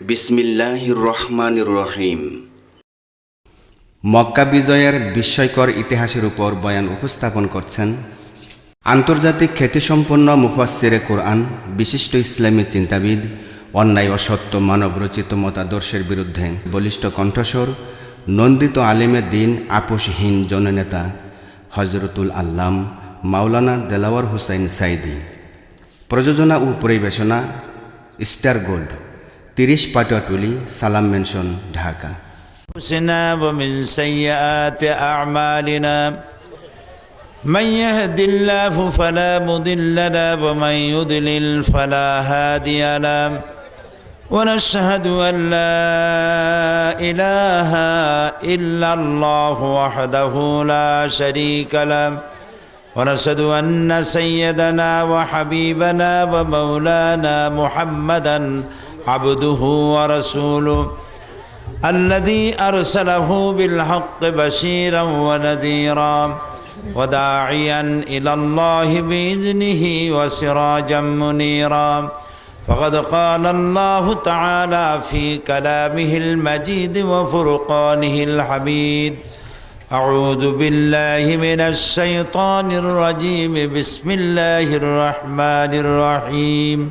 বিসমিল্লাহির রহমানির রহিম। মক্কা বিজয়ের বিস্ময়কর ইতিহাসের উপর বয়ান উপস্থাপন করছেন আন্তর্জাতিক খ্যাতিসম্পন্ন মুফাসসিরে কোরআন, বিশিষ্ট ইসলামী চিন্তাবিদ, অন্যায় অসত্য মানব রচিত মতাদর্শের বিরুদ্ধে বলিষ্ঠ কণ্ঠস্বর, নন্দিত আলিমে দিন, আপোষহীন জননেতা হজরতুল আল্লাম মাওলানা দেলাওয়ার হুসাইন সাইদি। প্রযোজনা ও পরিবেশনা স্টার গোল্ড। তিরিশ পাটুয়াটুলি সালাম মেনশন ঢাকা من يهد الله فلا مضل له ومن يضلل فلا هادي له ونشهد أن لا إله إلا الله وحده لا شريك له ونشهد أن سيدنا وحبيبنا ومولانا محمدًا عبده ورسوله الذي أرسله بالحق بشيرا ونذيرا وداعيا إلى الله بإذنه وسراجا منيرا. فقد قال الله تعالى في كلامه المجيد وفرقانه الحميد أعوذ بالله من الشيطان الرجيم بسم الله الرحمن الرحيم.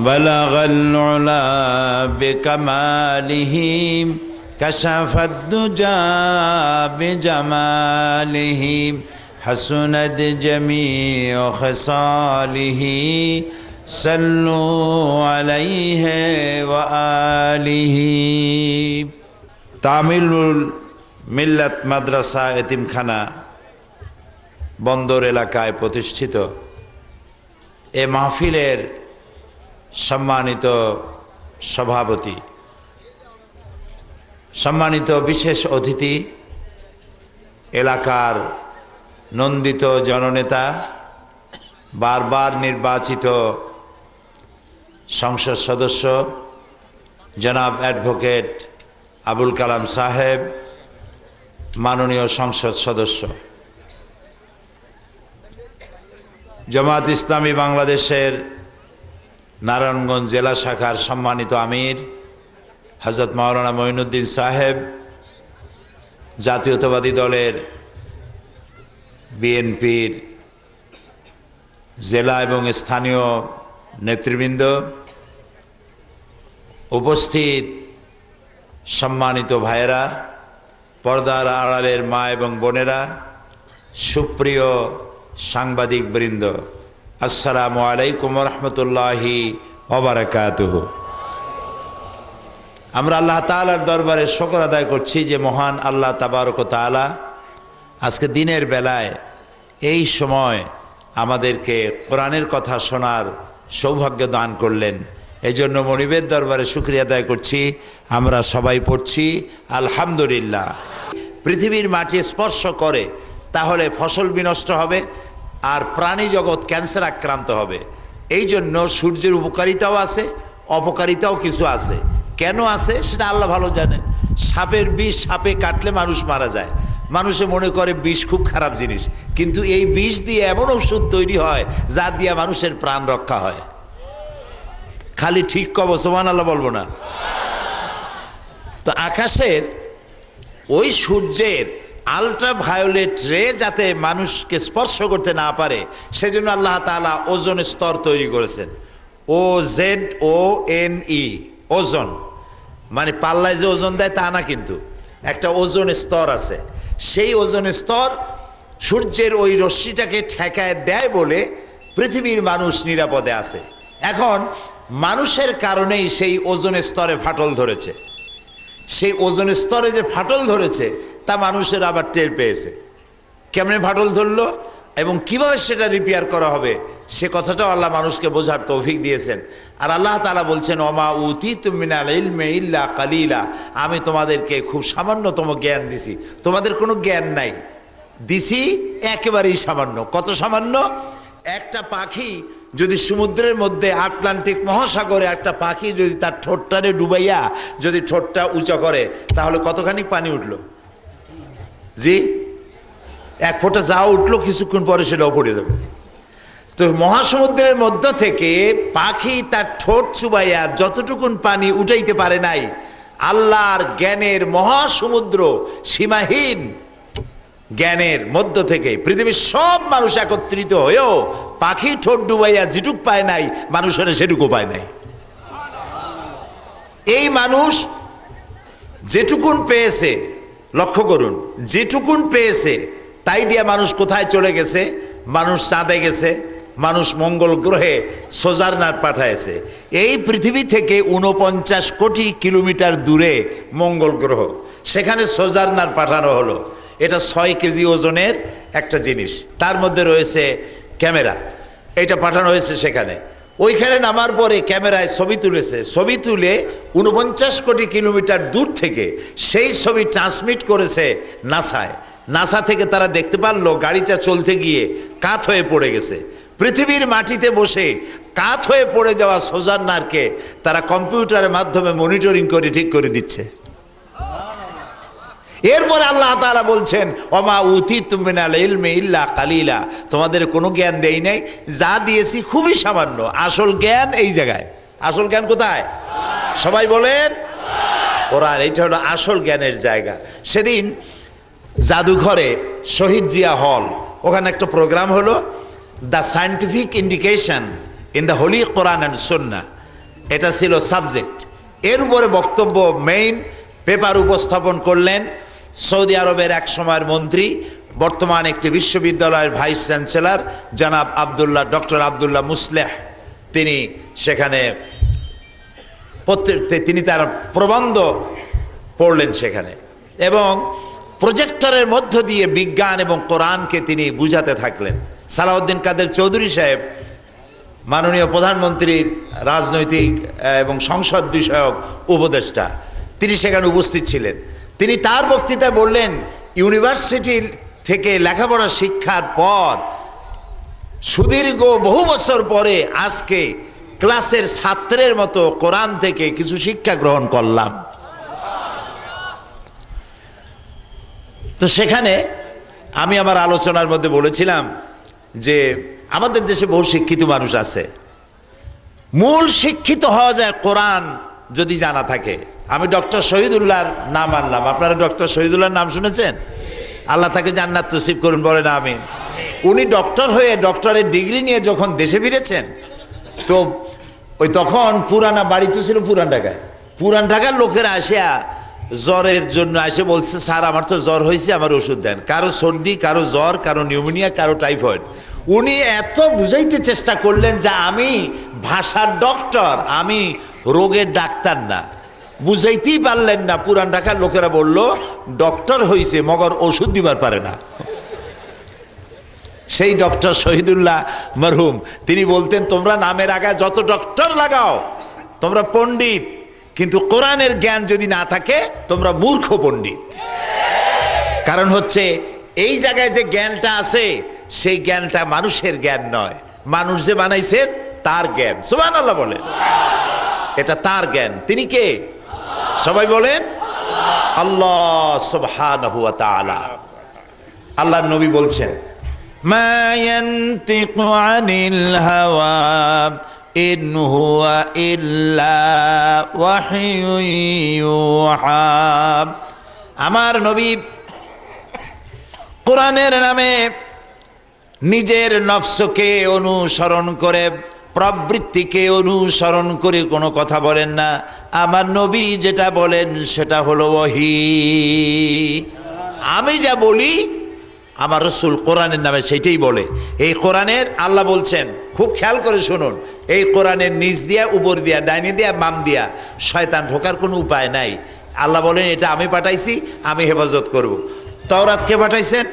بلغ العلا بكماله كشف الدجى بجماله حسنت جميع خصاله صلوا عليه وآله তামিলুল মিল্লাত মাদ্রাসা এতিমখানা বন্দর এলাকায় প্রতিষ্ঠিত এ মাহফিলের সম্মানিত সভাপতি, সম্মানিত বিশেষ অতিথি, এলাকার নন্দিত জননেতা, বারবার নির্বাচিত সংসদ সদস্য, জনাব অ্যাডভোকেট আবুল কালাম সাহেব, মাননীয় সংসদ সদস্য। জামাত ইসলামী বাংলাদেশের নারায়ণগঞ্জ জেলা শাখার সম্মানিত আমির হজরত মাওলানা মঈনুদ্দিন সাহেব, জাতীয়তাবাদী দলের বিএনপির জেলা এবং স্থানীয় নেতৃবৃন্দ, উপস্থিত সম্মানিত ভাইয়েরা, পর্দার আড়ালের মা এবং বোনেরা, সুপ্রিয় সাংবাদিক বৃন্দ আসসালামু আলাইকুম রহমতুল্লাহি ওবরাকাতুহ। আমরা আল্লাহ তালার দরবারে শকর আদায় করছি যে মহান আল্লাহ তাবারক তালা আজকে দিনের বেলায় এই সময় আমাদেরকে কোরআনের কথা শোনার সৌভাগ্য দান করলেন। এই জন্য মনিবের দরবারে শুক্রিয়া আদায় করছি। আমরা সবাই পড়ছি, আলহামদুলিল্লাহ। পৃথিবীর মাটি স্পর্শ করে তাহলে ফসল বিনষ্ট হবে আর প্রাণী জগৎ ক্যান্সার আক্রান্ত হবে। এই জন্য সূর্যের উপকারিতাও আছে, অপকারিতাও কিছু আছে। কেন আছে? সেটা আল্লাহ ভালো জানেন। সাপের বিষ সাপে কাটলে মানুষ মারা যায়। মানুষে মনে করে বিষ খুব খারাপ জিনিস। কিন্তু এই বিষ দিয়ে এমন ওষুধ তৈরি হয়, যা দিয়ে মানুষের প্রাণ রক্ষা হয়। খালি ঠিক কব সোমান আল্লাহ বলব না। তো আকাশের ওই সূর্যের আলট্রা ভায়োলেট রে যাতে মানুষকে স্পর্শ করতে না পারে, সেজন্য আল্লাহ তালা ওজন স্তর তৈরি করেছেন। ও জেড ও এন ই ওজন। মানে পাল্লায় যে ওজন দেয় তা না কিন্তু, একটা ওজন স্তর আছে। সেই ওজন স্তর সূর্যের ওই রশ্মিটাকে ঠেকায় দেয় বলে পৃথিবীর মানুষ নিরাপদে আছে। এখন মানুষের কারণেই সেই ওজন স্তরে ফাটল ধরেছে। সেই ওজন স্তরে যে ফাটল ধরেছে, তা মানুষের আবার টের পেয়েছে। কেমনে ফাটল ধরলো এবং কীভাবে সেটা রিপেয়ার করা হবে, সে কথাটাও আল্লাহ মানুষকে বোঝার তৌফিক দিয়েছেন। আর আল্লাহ তালা বলছেন অমা উতি তুমিনাল ইলমে ইল্লা কালিলা। আমি তোমাদেরকে খুব সামান্যতম জ্ঞান দিছি। তোমাদের কোনো জ্ঞান নাই। দিছি একেবারেই সামান্য। কত সামান্য? একটা পাখি যদি সমুদ্রের মধ্যে আটলান্টিক মহাসাগরে একটা পাখি যদি তার ঠোঁটটারে ডুবাইয়া যদি ঠোঁটটা উঁচা করে, তাহলে কতখানি পানি উঠল? জি? এক ফোঁটা যা উঠল, কিছুক্ষণ পরে সেটাও পড়ে যাবে। তো মহাসমুদ্রের মধ্য থেকে পাখি তার ঠোঁট চুবাইয়া যতটুকুন পানি উঠাইতে পারে নাই, আল্লাহর জ্ঞানের মহাসমুদ্র সীমাহীন। জ্ঞানের মধ্য থেকে পৃথিবীর সব মানুষ একত্রিত হয়েও পাখি ঠোঁট ডুবাইয়া যেটুক পায় নাই মানুষের সেটুকু পায় নাই। এই মানুষ যেটুকুন পেয়েছে, লক্ষ্য করুন, যেটুকুন পেয়েছে, তাই দিয়ে মানুষ কোথায় চলে গেছে? মানুষ চাঁদে গেছে, মানুষ মঙ্গল গ্রহে সোজারনাট পাঠাইছে। এই পৃথিবী থেকে উনপঞ্চাশ কোটি কিলোমিটার দূরে মঙ্গল গ্রহ, সেখানে সোজারনাট পাঠানো হলো। এটা ছয় কেজি ওজনের একটা জিনিস। তার মধ্যে রয়েছে ক্যামেরা। এটা পাঠানো হয়েছে সেখানে। ওইখানে নামার পরে ক্যামেরায় ছবি তুলেছে। ছবি তুলে উনপঞ্চাশ কোটি কিলোমিটার দূর থেকে সেই ছবি ট্রান্সমিট করেছে নাসায়। নাসা থেকে তারা দেখতে পারল গাড়িটা চলতে গিয়ে কাত হয়ে পড়ে গেছে। পৃথিবীর মাটিতে বসে কাত হয়ে পড়ে যাওয়া সোজার নারকে তারা কম্পিউটারের মাধ্যমে মনিটরিং করে ঠিক করে দিচ্ছে। এরপরে আল্লাহ তাআলা বলছেন অমা উতি তুমিনাল ইলমে ইল্লা কালিলা। তোমাদের কোনো জ্ঞান দেই নাই, যা দিয়েছি খুবই সামান্য। আসল জ্ঞান এই জায়গায়। আসল জ্ঞান কোথায়? সবাই বলেন, কোরআন, এইটা হলো আসল জ্ঞানের জায়গা। সেদিন জাদুঘরে শহীদ জিয়া হল, ওখানে একটা প্রোগ্রাম হলো, the scientific indication in the holy Quran and Sunnah. এটা ছিল সাবজেক্ট। এর উপরে বক্তব্য মেইন, পেপার উপস্থাপন করলেন সৌদি আরবের এক সময়ের মন্ত্রী, বর্তমান একটি বিশ্ববিদ্যালয়ের ভাইস চ্যান্সেলর, জনাব আবদুল্লাহ, ডক্টর আবদুল্লাহ মুসলেহ। তিনি সেখানে তিনি তার প্রবন্ধ পড়লেন সেখানে। এবং প্রজেক্টরের মধ্য দিয়ে বিজ্ঞান এবং কোরআনকে তিনি বুঝাতে থাকলেন। সালাউদ্দিন কাদের চৌধুরী সাহেব, মাননীয় প্রধানমন্ত্রীর রাজনৈতিক এবং সংসদ বিষয়ক উপদেষ্টা, তিনি সেখানে উপস্থিত ছিলেন। তিনি তার বক্তৃতায় বললেন ইউনিভার্সিটির থেকে লেখাপড়া শিক্ষার পর, সুদীর্ঘ বহু বছর পরে আজকে ক্লাসের ছাত্রের মতো কোরআন থেকে কিছু শিক্ষা গ্রহণ করলাম। তো সেখানে আমি আমার আলোচনার মধ্যে বলেছিলাম যে, আমাদের দেশে বহু শিক্ষিত মানুষ আছে। মূল শিক্ষিত হওয়া যায় কোরআন যদি জানা থাকে। আমি ডক্টর শহীদুল্লাহর নাম আনলাম। আপনারা ডক্টর শহীদুল্লাহর নাম শুনেছেন? আল্লাহ তাকে জান্নাত তসিব করুন, বলেন আমি উনি ডক্টর হয়ে ডক্টরের ডিগ্রি নিয়ে যখন দেশে ফিরেছেন, তো ওই তখন পুরানা বাড়ি তো ছিল পুরান ঢাকায়। পুরান ঢাকার লোকেরা আসিয়া জ্বরের জন্য এসে বলছে, স্যার, আমার তো জ্বর হয়েছে, আমার ওষুধ দেন। কারও সর্দি, কারও জ্বর, কারও নিউমোনিয়া, কারও টাইফয়েড। উনি এত বুঝাইতে চেষ্টা করলেন যে আমি ভাষার ডক্টর, আমি রোগের ডাক্তার না। বুঝাইতেই পারলেন না, পুরান ঢাকার লোকেরা বলল, ডক্টর হইছে, মগর ওষুধ দিবার পারে না। সেই ডক্টর শহীদুল্লাহ মরহুম, তিনি বলতেন, তোমরা নামের আগায় যত ডক্টর লাগাও, তোমরা পণ্ডিত, কিন্তু কোরআনের জ্ঞান যদি না থাকে, তোমরা মূর্খ পণ্ডিত। কারণ হচ্ছে, এই জায়গায় যে জ্ঞানটা আছে সেই জ্ঞানটা মানুষের জ্ঞান নয়। মানুষ যে বানাইছেন, তার জ্ঞান। সুবান আল্লাহ বলেন। এটা তার জ্ঞান। তিনি কে? সবাই বলেন, আল্লাহ তাআলা। আল্লাহর নবী বলছেন আমার নবী, কোরআনের নামে নিজের নফসকে অনুসরণ করে, প্রবৃত্তিকে অনুসরণ করে কোনো কথা বলেন না। আমার নবী যেটা বলেন সেটা হলো ওহি। আমি যা বলি, আমার রসুল কোরআনের নামে সেটাই বলে। এই কোরআনের আল্লাহ বলছেন, খুব খেয়াল করে শুনুন, এই কোরআনের নিচ দিয়া, উপর দিয়া, ডাইনি দিয়া, বাম দিয়া, শয়তান ঢোকার কোনো উপায় নাই। আল্লাহ বলেন, এটা আমি পাঠাইছি, আমি হেফাজত করব। তওরাত কে পাঠাইছেন?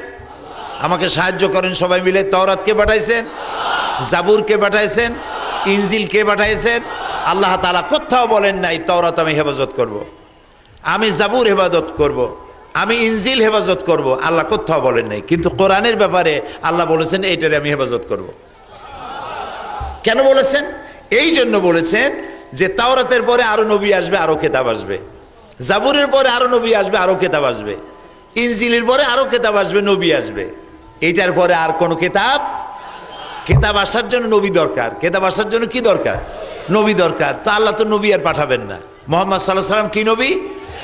আমাকে সাহায্য করেন সবাই মিলে। তওরাত কে পাঠাইছেন? জাবুর কে পাঠাইছেন? ইনজিল কে পাঠাইছেন? আল্লাহ তাআলা কোথাও বলেন নাই, তওরাত আমি হেফাজত করব। আমি জাবুর হেফাজত করব। আমি ইনজিল হেফাজত করব। আল্লাহ কোথাও বলেন নাই। কিন্তু কোরআনের ব্যাপারে আল্লাহ বলেছেন, এইটারে আমি হেফাজত করব। কেন বলেছেন? এই জন্য বলেছেন যে তাওরাতের পরে আরও নবী আসবে, আরও কেতাব আসবে। জাবুরের পরে আরও নবী আসবে, আরও কেতাব আসবে। ইনজিলের পরে আরও কেতাব আসবে, নবী আসবে। এইটার পরে আর কোনো কেতাব? কেতাব আসার জন্য নবী দরকার। কেতাব আসার জন্য কি দরকার? নবী দরকার। তো আল্লাহ তো নবী আর পাঠাবেন না। মোহাম্মদ সাল্লাহ সাল্লাম কি নবী?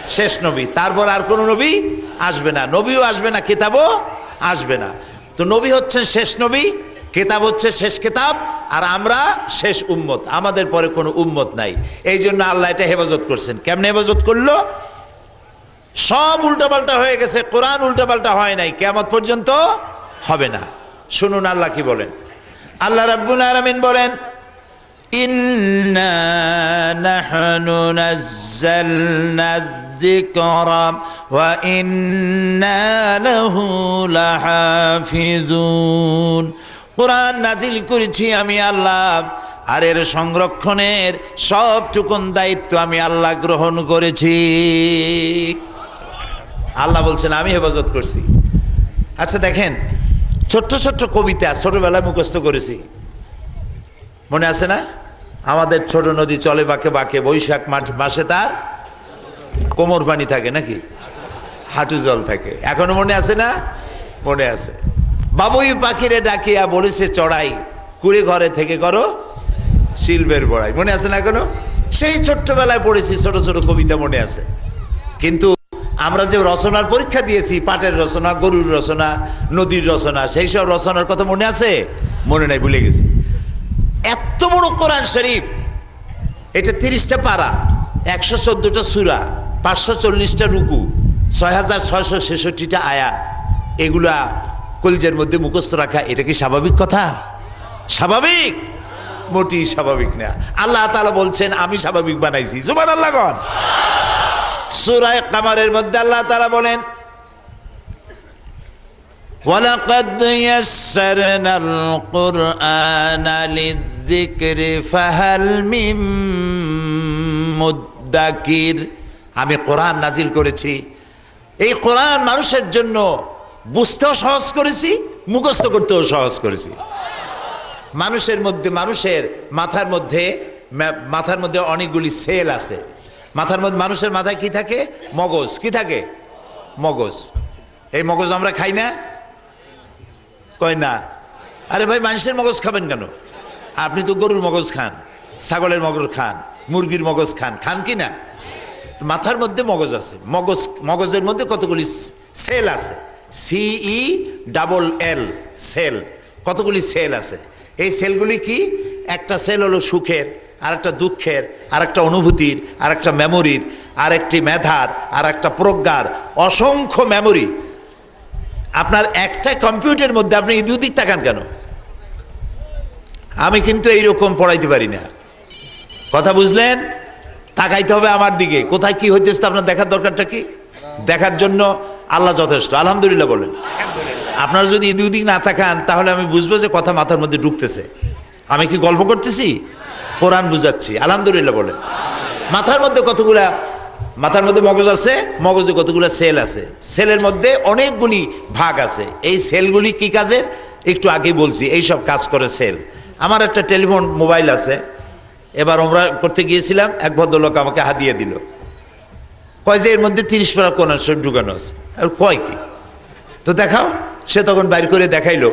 শেষ নবী। তারপর আর কোনো নবী আসবে না। নবীও আসবে না, কেতাবও আসবে না। তো নবী হচ্ছেন শেষ নবী, কেতাব হচ্ছে শেষ কেতাব, আর আমরা শেষ উম্মত। আমাদের পরে কোনো উম্মত নাই। এই জন্য আল্লাহ এটা হেফাজত করছেন। কেমনে হেফাজত করল? সব উল্টাপাল্টা হয়ে গেছে। কোরআন উল্টাপাল্টা হয় নাই। কেমত পর্যন্ত হবে না শুনুন আল্লাহ কি বলেন আল্লাহ রাব্বুল আলামিন বলেন ইন্না নাহনু নাযালনা الذكر وإنا له لحافظون কোরআন নাজিল করেছি আমি আল্লাহ আর এর সংরক্ষণের সবটুকুন দায়িত্ব আমি আল্লাহ গ্রহণ করেছি আল্লাহ বলছেন আমি হেফাজত করছি আচ্ছা দেখেন ছোট্ট ছোট্ট কবিতা ছোটবেলায় মুখস্থ করেছি। মনে আছে না? আমাদের ছোট নদী চলে বাঁকে বাঁকে, বৈশাখ মাঠ মাসে তার কোমর পানি থাকে নাকি? হাঁটু জল থাকে। এখনও মনে আছে না? মনে আছে। বাবুই পাখিরে ডাকিয়া বলেছে, চড়াই, কুড়ে ঘরে থেকে করো শিল্পের বড়াই। মনে আছে না এখনও? সেই ছোট্টবেলায় পড়েছি, ছোট ছোট কবিতা মনে আছে। কিন্তু আমরা যে রচনার পরীক্ষা দিয়েছি, পাটের রচনা, গরুর রচনা, নদীর রচনা, সেই সব রচনার কথা মনে আছে? মনে নাই, ভুলে গেছি। এত বড় কোরআন শরীফ, এটা তিরিশটা পারা, একশো চোদ্দটা সুরা, পাঁচশো চল্লিশটা রুকু, ছয় হাজার ছয়শো ছেষট্টিটা আয়া এগুলা কলজের মধ্যে মুখস্থ রাখা, এটা কি স্বাভাবিক কথা? স্বাভাবিক? মোটি স্বাভাবিক না। আল্লাহ তালা বলছেন, আমি স্বাভাবিক বানাইছি। জুবান আল্লাহ সুরায় কামারের মধ্যে আল্লাহ তাআলা বলেন ولقد يسرنا القرآن للذكر فهل من মুদ্দাকির আমি কোরআন নাজিল করেছি এই কোরআন মানুষের জন্য বুঝতেও সহজ করেছি মুখস্থ করতেও সহজ করেছি মানুষের মধ্যে মানুষের মাথার মধ্যে মা- মাথার মধ্যে অনেকগুলি সেল আছে মাথার মধ্যে মানুষের মাথায় কি থাকে? মগজ। কি থাকে? মগজ। এই মগজ আমরা খাই না? কয় না? আরে ভাই, মানুষের মগজ খাবেন কেন? আপনি তো গরুর মগজ খান, ছাগলের মগজ খান, মুরগির মগজ খান। খান কি না? মাথার মধ্যে মগজ আছে। মগজ, মগজের মধ্যে কতগুলি সেল আছে? C E double L cell. কতগুলি সেল আছে? এই সেলগুলি কি? একটা সেল হলো সুখের আর একটা দুঃখের আর একটা অনুভূতির আর একটা মেমোরির আর একটি মেধার আর একটা প্রজ্ঞার অসংখ্য মেমোরি আপনার একটা কম্পিউটারের মধ্যে আপনি দুদিক তাকান কেন? আমি কিন্তু এইরকম পড়াইতে পারি না। কথা বুঝলেন? তাকাইতে হবে আমার দিকে। কোথায় কি হইতেছে আপনার দেখার দরকারটা কি? দেখার জন্য আল্লাহ যথেষ্ট। আলহামদুলিল্লাহ বলেন। আপনারা যদি দুই দিক না তাকান তাহলে আমি বুঝব যে কথা মাথার মধ্যে ঢুকতেছে। আমি কি গল্প করতেছি? কোরআন বুঝাচ্ছি, আলহামদুলিল্লাহ বলেন মাথার মধ্যে কতগুলা, মাথার মধ্যে মগজ আছে, মগজে কতগুলো সেল আছে। সেলের মধ্যে অনেকগুলি ভাগ আছে। এই সেলগুলি কি কাজের? একটু আগে বলছি, এই সব কাজ করে সেল। আমার একটা টেলিফোন, মোবাইল আছে। এবার আমরা করতে গিয়েছিলাম, এক ভদ্রলোক আমাকে হাতিয়ে দিল। কয় যে এর মধ্যে তিরিশ পারা কোন ঢুকানো আছে। আর কয় কি? তো দেখাও, সে তখন বাইর করে দেখাইলো।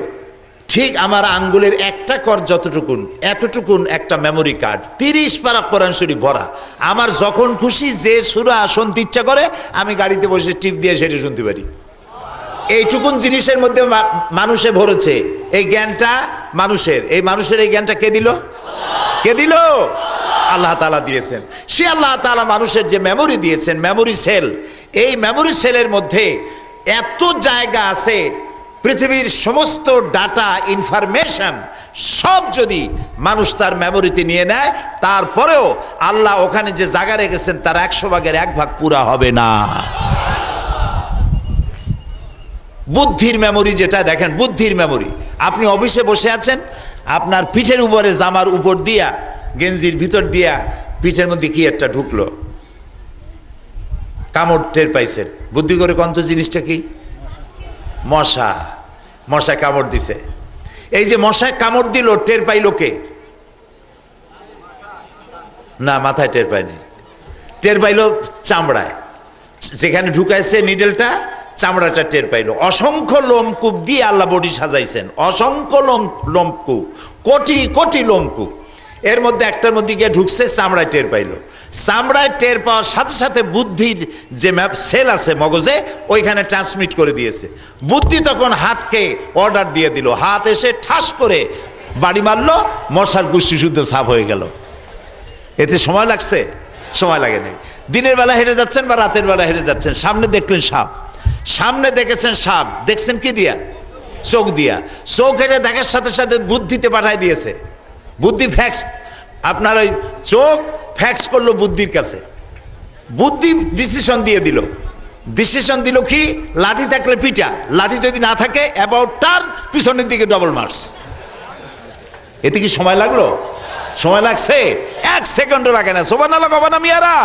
ঠিক আমার আঙ্গুলের একটা কর যতটুকুন, এতটুকুন একটা মেমোরি কার্ড তিরিশ পারা কোরআন শরীফ ভরা। আমার যখন খুশি যে সুরা শুনতে ইচ্ছা করে, আমি গাড়িতে বসে টিপ দিয়ে সেটা শুনতে পারি। এইটুকুন জিনিসের মধ্যে মানুষে ভরেছে। এই জ্ঞানটা মানুষের। এই মানুষের এই জ্ঞানটা কে দিল? কে দিল? আল্লাহ তালা দিয়েছেন। সে আল্লাহ তালা মানুষের যে মেমোরি দিয়েছেন মেমোরি সেল এই মেমোরি সেলের মধ্যে এত জায়গা আছে পৃথিবীর সমস্ত ডাটা ইনফরমেশন সব যদি মানুষ তার মেমোরিতে নিয়ে নেয়, তারপরেও আল্লাহ ওখানে যে জায়গা রেখেছেন, তার একশো ভাগের এক ভাগ পুরা হবে না। বুদ্ধির মেমোরি যেটা, দেখেন, বুদ্ধির মেমোরি আপনি অফিসে বসে আছেন, আপনার পিঠের উপরে জামার উপর দিয়া, গেঞ্জির ভিতর দিয়া, পিঠের মধ্যে কি একটা ঢুকলো? কামড় টের পাইছেন। বুদ্ধি করে কন্ত জিনিসটা কি? মশা, মশায় কামড় দিছে। এই যে মশায় কামড় দিল, টের পাইল কে? না, মাথায় টের পায়নি। টের পাইল চামড়ায়। যেখানে ঢুকাইছে নিডেলটা চামড়াটা টের পাইল। অসংখ্য লোমকূপ দিয়ে আল্লাহ বডি সাজাইছেন। অসংখ্য লোম লোমকূপ। কোটি কোটি লোমকূপ। এর মধ্যে একটার মধ্যে গিয়ে ঢুকছে, চামড়ায় টের পাইল। চামড়ায় টের পাওয়ার সাথে সাথে বুদ্ধির যে ম্যাপ, সেল আছে মগজে, ওইখানে ট্রান্সমিট করে দিয়েছে। বুদ্ধি তখন হাতকে অর্ডার দিয়ে দিল। হাত এসে ঠাস করে বাড়ি মারলো, মশার গুষ্টি শুদ্ধ সাফ হয়ে গেল। এতে সময় লাগছে? সময় লাগে নাই। দিনের বেলা হেঁটে যাচ্ছেন বা রাতের বেলা হেঁটে যাচ্ছেন? সামনে দেখলেন সাপ। সামনে দেখেছেন সাপ। দেখছেন কি দিয়া? চোখ দিয়া। চোখ হেঁটে দেখার সাথে সাথে বুদ্ধিতে পাঠায় দিয়েছে। বুদ্ধি ফ্যাক্স আপনার ওই চোখ ফ্যাক্স করল বুদ্ধির কাছে। বুদ্ধি ডিসিশন দিয়ে দিল। ডিসিশন দিল কি? লাঠি থাকলে পিটা, লাঠি যদি না থাকে অ্যাবাউট টার্ন পিছনের দিকে ডবল মার্স এতে কি সময় লাগল? সময় লাগছে? এক সেকেন্ডও লাগে না। সোবান আল্লাহ কবানা মিয়ারা।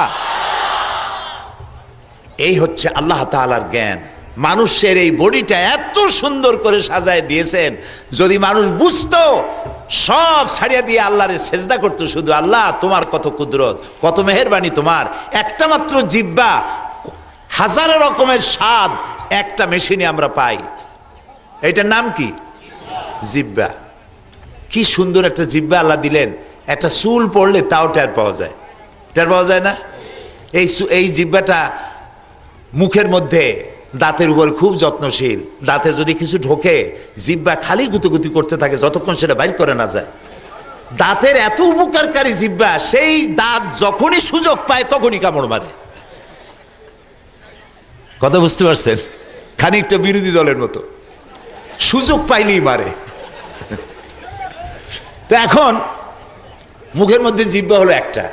এই হচ্ছে আল্লাহ তাআলার জ্ঞান। মানুষের এই বডিটা এত সুন্দর করে সাজায় দিয়েছেন, যদি মানুষ বুঝতো সব ছাড়িয়ে দিয়ে আল্লাহরে সেজদা করতো শুধু আল্লাহ, তোমার কত কুদরত, কত মেহেরবানি তোমার। একটা মাত্র জিব্বা, হাজারো রকমের স্বাদ একটা মেশিনে আমরা পাই। এটার নাম কি? জিব্বা। কি সুন্দর একটা জিব্বা আল্লাহ দিলেন। একটা চুল পড়লে তাও টের পাওয়া যায়। টের পাওয়া যায় না? এই এই জিব্বাটা মুখের মধ্যে দাঁতের উপর খুব যত্নশীল। দাঁতে যদি কিছু ঢোকে, জিব্বা খালি গুতুগুতি করতে থাকে, যতক্ষণ সেটা বাইর করে না যায়। দাঁতের এত উপকারকারী জিব্বা, সেই দাঁত যখনই সুযোগ পায়, তখনই কামড় মারে। কথা বুঝতে পারছেন? খানিকটা বিরোধী দলের মতো। সুযোগ পাইলেই মারে। তো এখন মুখের মধ্যে জিব্বা হলো একটা।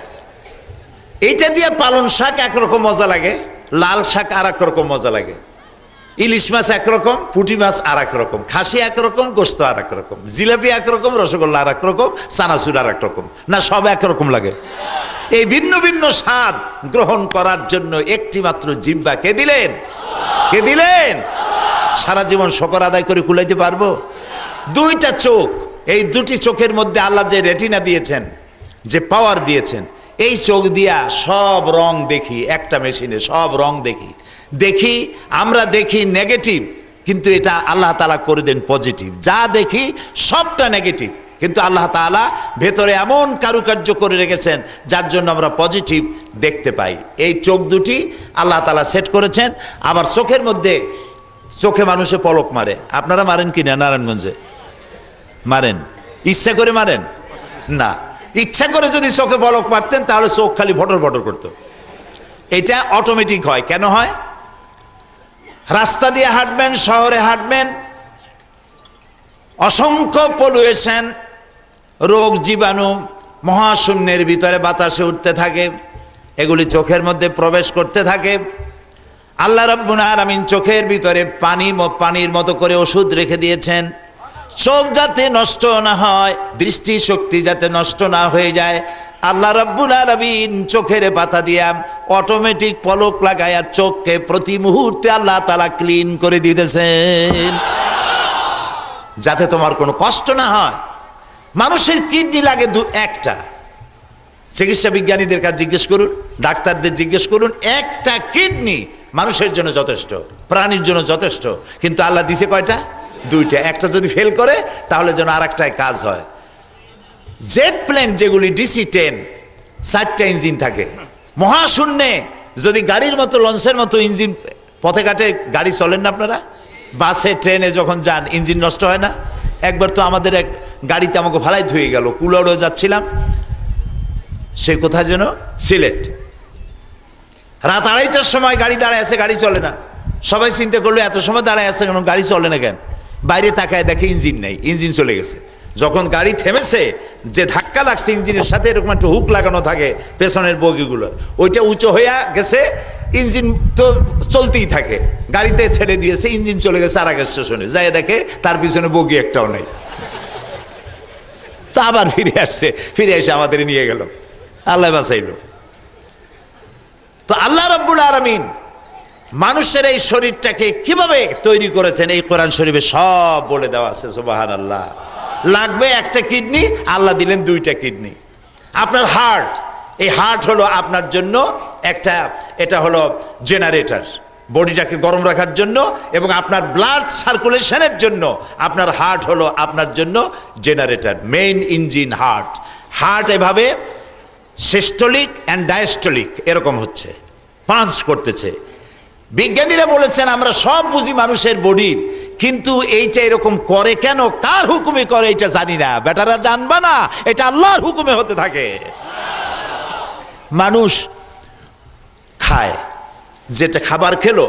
এইটা দিয়ে পালন শাক একরকম মজা লাগে। লাল শাক আর রকম মজা লাগে। ইলিশ মাছ একরকম পুঁটি মাছ আর রকম, খাসি একরকম গোস্ত আর রকম, জিলাপি একরকম রসগোল্লা আর রকম, চানাচুর আর রকম, না সব একরকম লাগে। এই ভিন্ন ভিন্ন স্বাদ গ্রহণ করার জন্য একটি মাত্র জিব্বা কে দিলেন? কে দিলেন? সারা জীবন শকর আদায় করে কুলাইতে পারব? দুইটা চোখ, এই দুটি চোখের মধ্যে আল্লাহ যে রেটিনা দিয়েছেন, যে পাওয়ার দিয়েছেন এই চোখ দিয়া সব রং দেখি, একটা মেশিনে সব রং দেখি। দেখি, আমরা দেখি নেগেটিভ কিন্তু এটা আল্লাহ তালা করে দেন পজিটিভ যা দেখি, সবটা নেগেটিভ কিন্তু আল্লাহ তাআলা ভেতরে এমন কারুকার্য করে রেখেছেন, যার জন্য আমরা পজিটিভ দেখতে পাই। এই চোখ দুটি আল্লাহ তালা সেট করেছেন, আবার চোখের মধ্যে চোখে মানুষে পলক মারে। আপনারা মারেন কি না নারায়ণগঞ্জে? মারেন। ইচ্ছা করে মারেন? না। ইচ্ছা করে যদি চোখে বলক মারতেন, তাহলে চোখ খালি ভটর ভটর করতো। এটা অটোমেটিক হয়। কেন হয়? রাস্তা দিয়ে হাঁটবেন, শহরে হাঁটবেন, অসংখ্য পলুয়েশন রোগ জীবাণু, মহাশূন্যের ভিতরে বাতাসে উঠতে থাকে, এগুলি চোখের মধ্যে প্রবেশ করতে থাকে। আল্লাহ রব্বুল আলামিন চোখের ভিতরে পানি পানির মতো করে ওষুধ রেখে দিয়েছেন। চোখ যাতে নষ্ট না হয় দৃষ্টি শক্তি যাতে নষ্ট না হয়ে যায়, আল্লাহ রব্বুল আলামিন চোখের পাতা দিয়া অটোমেটিক পলক লাগায়া চোখকে প্রতি মুহূর্তে আল্লাহ তালা ক্লিন করে দিতেছেন। যাতে তোমার কোনো কষ্ট না হয়। মানুষের কিডনি লাগে দু একটা। চিকিৎসা বিজ্ঞানীদের কাছে জিজ্ঞেস করুন, ডাক্তারদের জিজ্ঞেস করুন, একটা কিডনি মানুষের জন্য যথেষ্ট, প্রাণীর জন্য যথেষ্ট, কিন্তু আল্লাহ দিছে কয়টা? দুইটা, একটা যদি ফেল করে, তাহলে যেন আর কাজ হয়। জেট প্লেন যেগুলি ডিসি টেন চারটা ইঞ্জিন থাকে। মহাশূন্যে যদি গাড়ির মতো লঞ্চের মতো ইঞ্জিন পথে ঘাটে গাড়ি চলেন না আপনারা? বাসে, ট্রেনে যখন যান ইঞ্জিন নষ্ট হয় না? একবার তো আমাদের এক গাড়িতে আমাকে ভাড়াই ধুয়ে গেল, কুলারও যাচ্ছিলাম। সে কোথায় যেন? সিলেট। রাত আড়াইটার সময় গাড়ি দাঁড়ায় আছে, গাড়ি চলে না। সবাই চিন্তা করল, এত সময় দাঁড়ায় আছে কেন? গাড়ি চলে না কেন? বাইরে তাকায় দেখে ইঞ্জিন নেই, ইঞ্জিন চলে গেছে। যখন গাড়ি থেমেছে, যে ধাক্কা লাগছে ইঞ্জিনের সাথে, এরকম একটা হুক লাগানো থাকে পেছনের বগিগুলোর। ওইটা উঁচু হইয়া গেছে, ইঞ্জিন তো চলতেই থাকে। গাড়িতে ছেড়ে দিয়েছে, ইঞ্জিন চলে গেছে আর আগে স্টেশনে। যাই দেখে তার পিছনে বগি একটাও নেই। তা আবার ফিরে আসছে, ফিরে এসে আমাদের নিয়ে গেল। আল্লাহ বাঁচাইলো। তো আল্লাহ রব্বুল আলমিন মানুষের এই শরীরটাকে কীভাবে তৈরি করেছেন? এই কোরআন শরীফে সব বলে দেওয়া আছে সুবাহান আল্লাহ লাগবে একটা কিডনি, আল্লাহ দিলেন দুইটা কিডনি। আপনার হার্ট, এই হার্ট হলো আপনার জন্য একটা, এটা হলো জেনারেটর। বডিটাকে গরম রাখার জন্য এবং আপনার ব্লাড সার্কুলেশনের জন্য আপনার হার্ট হলো আপনার জন্য generator, main engine heart. Heart এভাবে সিস্টোলিক অ্যান্ড ডায়াস্টোলিক, এরকম হচ্ছে, পাঞ্চ করতেছে। বিজ্ঞানীরা বলেছেন, আমরা সব বুঝি মানুষের বডির, কিন্তু এইটা এরকম করে কেন? কার হুকুমে করে এটা জানি না। বেটারা জানবা না, এটা আল্লাহর হুকুমে হতে থাকে। মানুষ খায়, যেটা খাবার খেলো,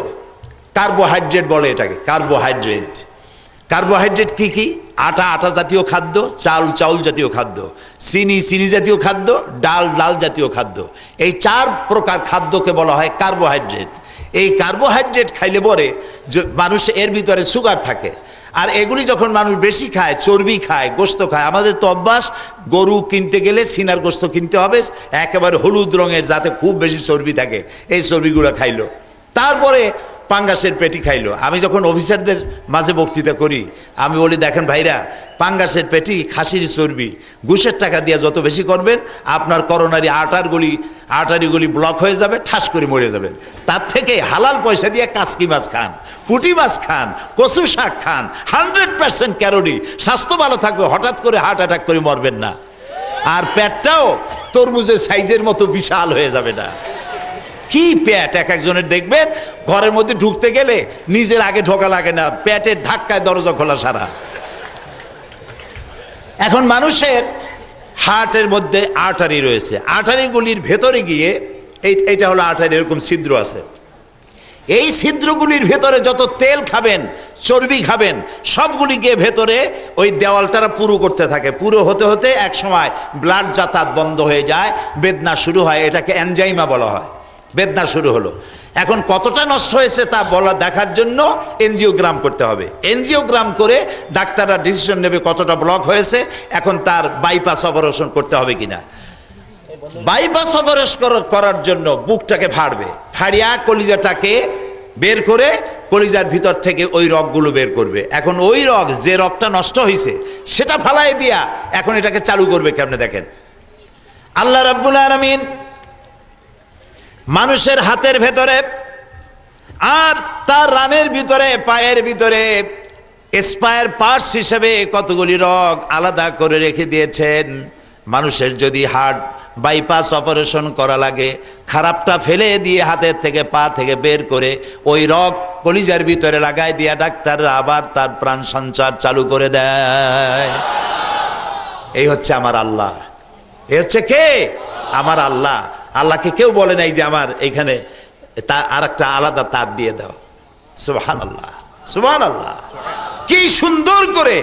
কার্বোহাইড্রেট বলে এটাকে, কার্বোহাইড্রেট। কার্বোহাইড্রেট কি কি? আটা আটা জাতীয় খাদ্য, চাল, চাউল জাতীয় খাদ্য, চিনি চিনি জাতীয় খাদ্য, ডাল ডাল জাতীয় খাদ্য। এই চার প্রকার খাদ্যকে বলা হয় কার্বোহাইড্রেট। এই কার্বোহাইড্রেট খাইলে পরে মানুষ এর ভিতরে সুগার থাকে। আর এগুলি যখন মানুষ বেশি খায়, চর্বি খায়, গোস্ত খায়, আমাদের তো অভ্যাস, গরু কিনতে গেলে সিনার গোস্ত কিনতে হবে, একেবারে হলুদ রঙের যাতে খুব বেশি চর্বি থাকে, এই চর্বিগুলো খাইলো। তারপরে পাঙ্গাসের পেটি খাইলো। আমি যখন অফিসারদের মাঝে বক্তৃতা করি, আমি বলি, দেখেন ভাইরা, পাঙ্গাসের পেটি খাসির চর্বি। ঘুষের টাকা দিয়ে যত বেশি করবেন, আপনার করোনারি আটারগুলি আটারিগুলি ব্লক হয়ে যাবে, ঠাস করে মরে যাবেন। তার থেকে হালাল পয়সা দিয়ে কাসকি মাছ খান, পুঁটি মাছ খান, কচু শাক খান, হান্ড্রেড পার্সেন্ট ক্যালোরি স্বাস্থ্য ভালো থাকবে, হঠাৎ করে হার্ট অ্যাটাক করে মরবেন না। আর পেটটাও তরমুজের সাইজের মতো বিশাল হয়ে যাবে না। কি প্যাট? এক একজনের দেখবেন, ঘরের মধ্যে ঢুকতে গেলে নিজের আগে ঢোকা লাগে না, প্যাটের ধাক্কায় দরজা খোলা সারা। এখন মানুষের হার্টের মধ্যে আর্টারি রয়েছে। আর্টারিগুলির ভেতরে গিয়ে, এই এইটা হলো আর্টারি, এরকম ছিদ্র আছে। এই ছিদ্রগুলির ভেতরে যত তেল খাবেন, চর্বি খাবেন, সবগুলি গিয়ে ভেতরে ওই দেওয়ালটারা পুরো করতে থাকে। পুরো হতে হতে এক সময় ব্লাড যাতায়াত বন্ধ হয়ে যায়, বেদনা শুরু হয়, এটাকে অ্যানজাইমা বলা হয়। বেদনা শুরু হলো। এখন কতটা নষ্ট হয়েছে তা বলা দেখার জন্য এনজিওগ্রাম করতে হবে। এনজিওগ্রাম করে ডাক্তাররা ডিসিশন নেবে কতটা ব্লক হয়েছে, এখন তার বাইপাস অপারেশন করতে হবে কিনা। বাইপাস অপারেশন করার- জন্য বুকটাকে ফাড়বে। ফাড়িয়া কলিজাটাকে বের করে কলিজার ভিতর থেকে ওই রগগুলো বের করবে। এখন ওই রগ যে রগটা নষ্ট হয়েছে সেটা ফালাই দিয়া এখন এটাকে চালু করবে কেমনে দেখেন? আল্লাহ রাব্বুল আলামিন মানুষের হাতের ভেতরে আর তার রানের ভিতরে, পায়ের ভিতরে স্পায়ার পার্টস হিসেবে কতগুলি রগ আলাদা করে রেখে দিয়েছেন। মানুষের যদি হার্ট বাইপাস অপারেশন করা লাগে, খারাপটা ফেলে দিয়ে হাতের থেকে পা থেকে বের করে ওই রগ কলিজার ভিতরে লাগায় দিয়া ডাক্তাররা আবার তার প্রাণ সঞ্চার চালু করে দেয়। এই হচ্ছে আমার আল্লাহ। এ হচ্ছে কে? আমার আল্লাহ। আল্লাহকে কেউ বলে নাই যে আমার এখানে তা আর একটা আলাদা তার দিয়ে দাও। সুবহান আল্লাহ সুবহান আল্লাহ কি সুন্দর করে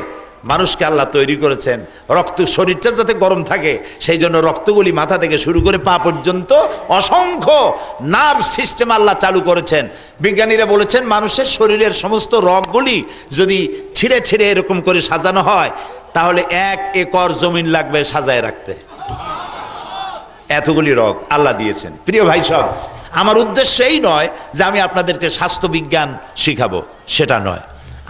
মানুষকে আল্লাহ তৈরি করেছেন। রক্ত শরীরটা যাতে গরম থাকে, সেই জন্য রক্তগুলি মাথা থেকে শুরু করে পা পর্যন্ত অসংখ্য নার্ভ সিস্টেম আল্লাহ চালু করেছেন। বিজ্ঞানীরা বলেছেন, মানুষের শরীরের সমস্ত রগগুলি যদি ছিঁড়ে ছিঁড়ে এরকম করে সাজানো হয়, তাহলে এক একর জমিন লাগবে সাজায় রাখতে। এতগুলি রোগ আল্লাহ দিয়েছেন। প্রিয় ভাই সব, আমার উদ্দেশ্য এই নয় যে আমি আপনাদেরকে স্বাস্থ্য বিজ্ঞান শিখাবো, সেটা নয়।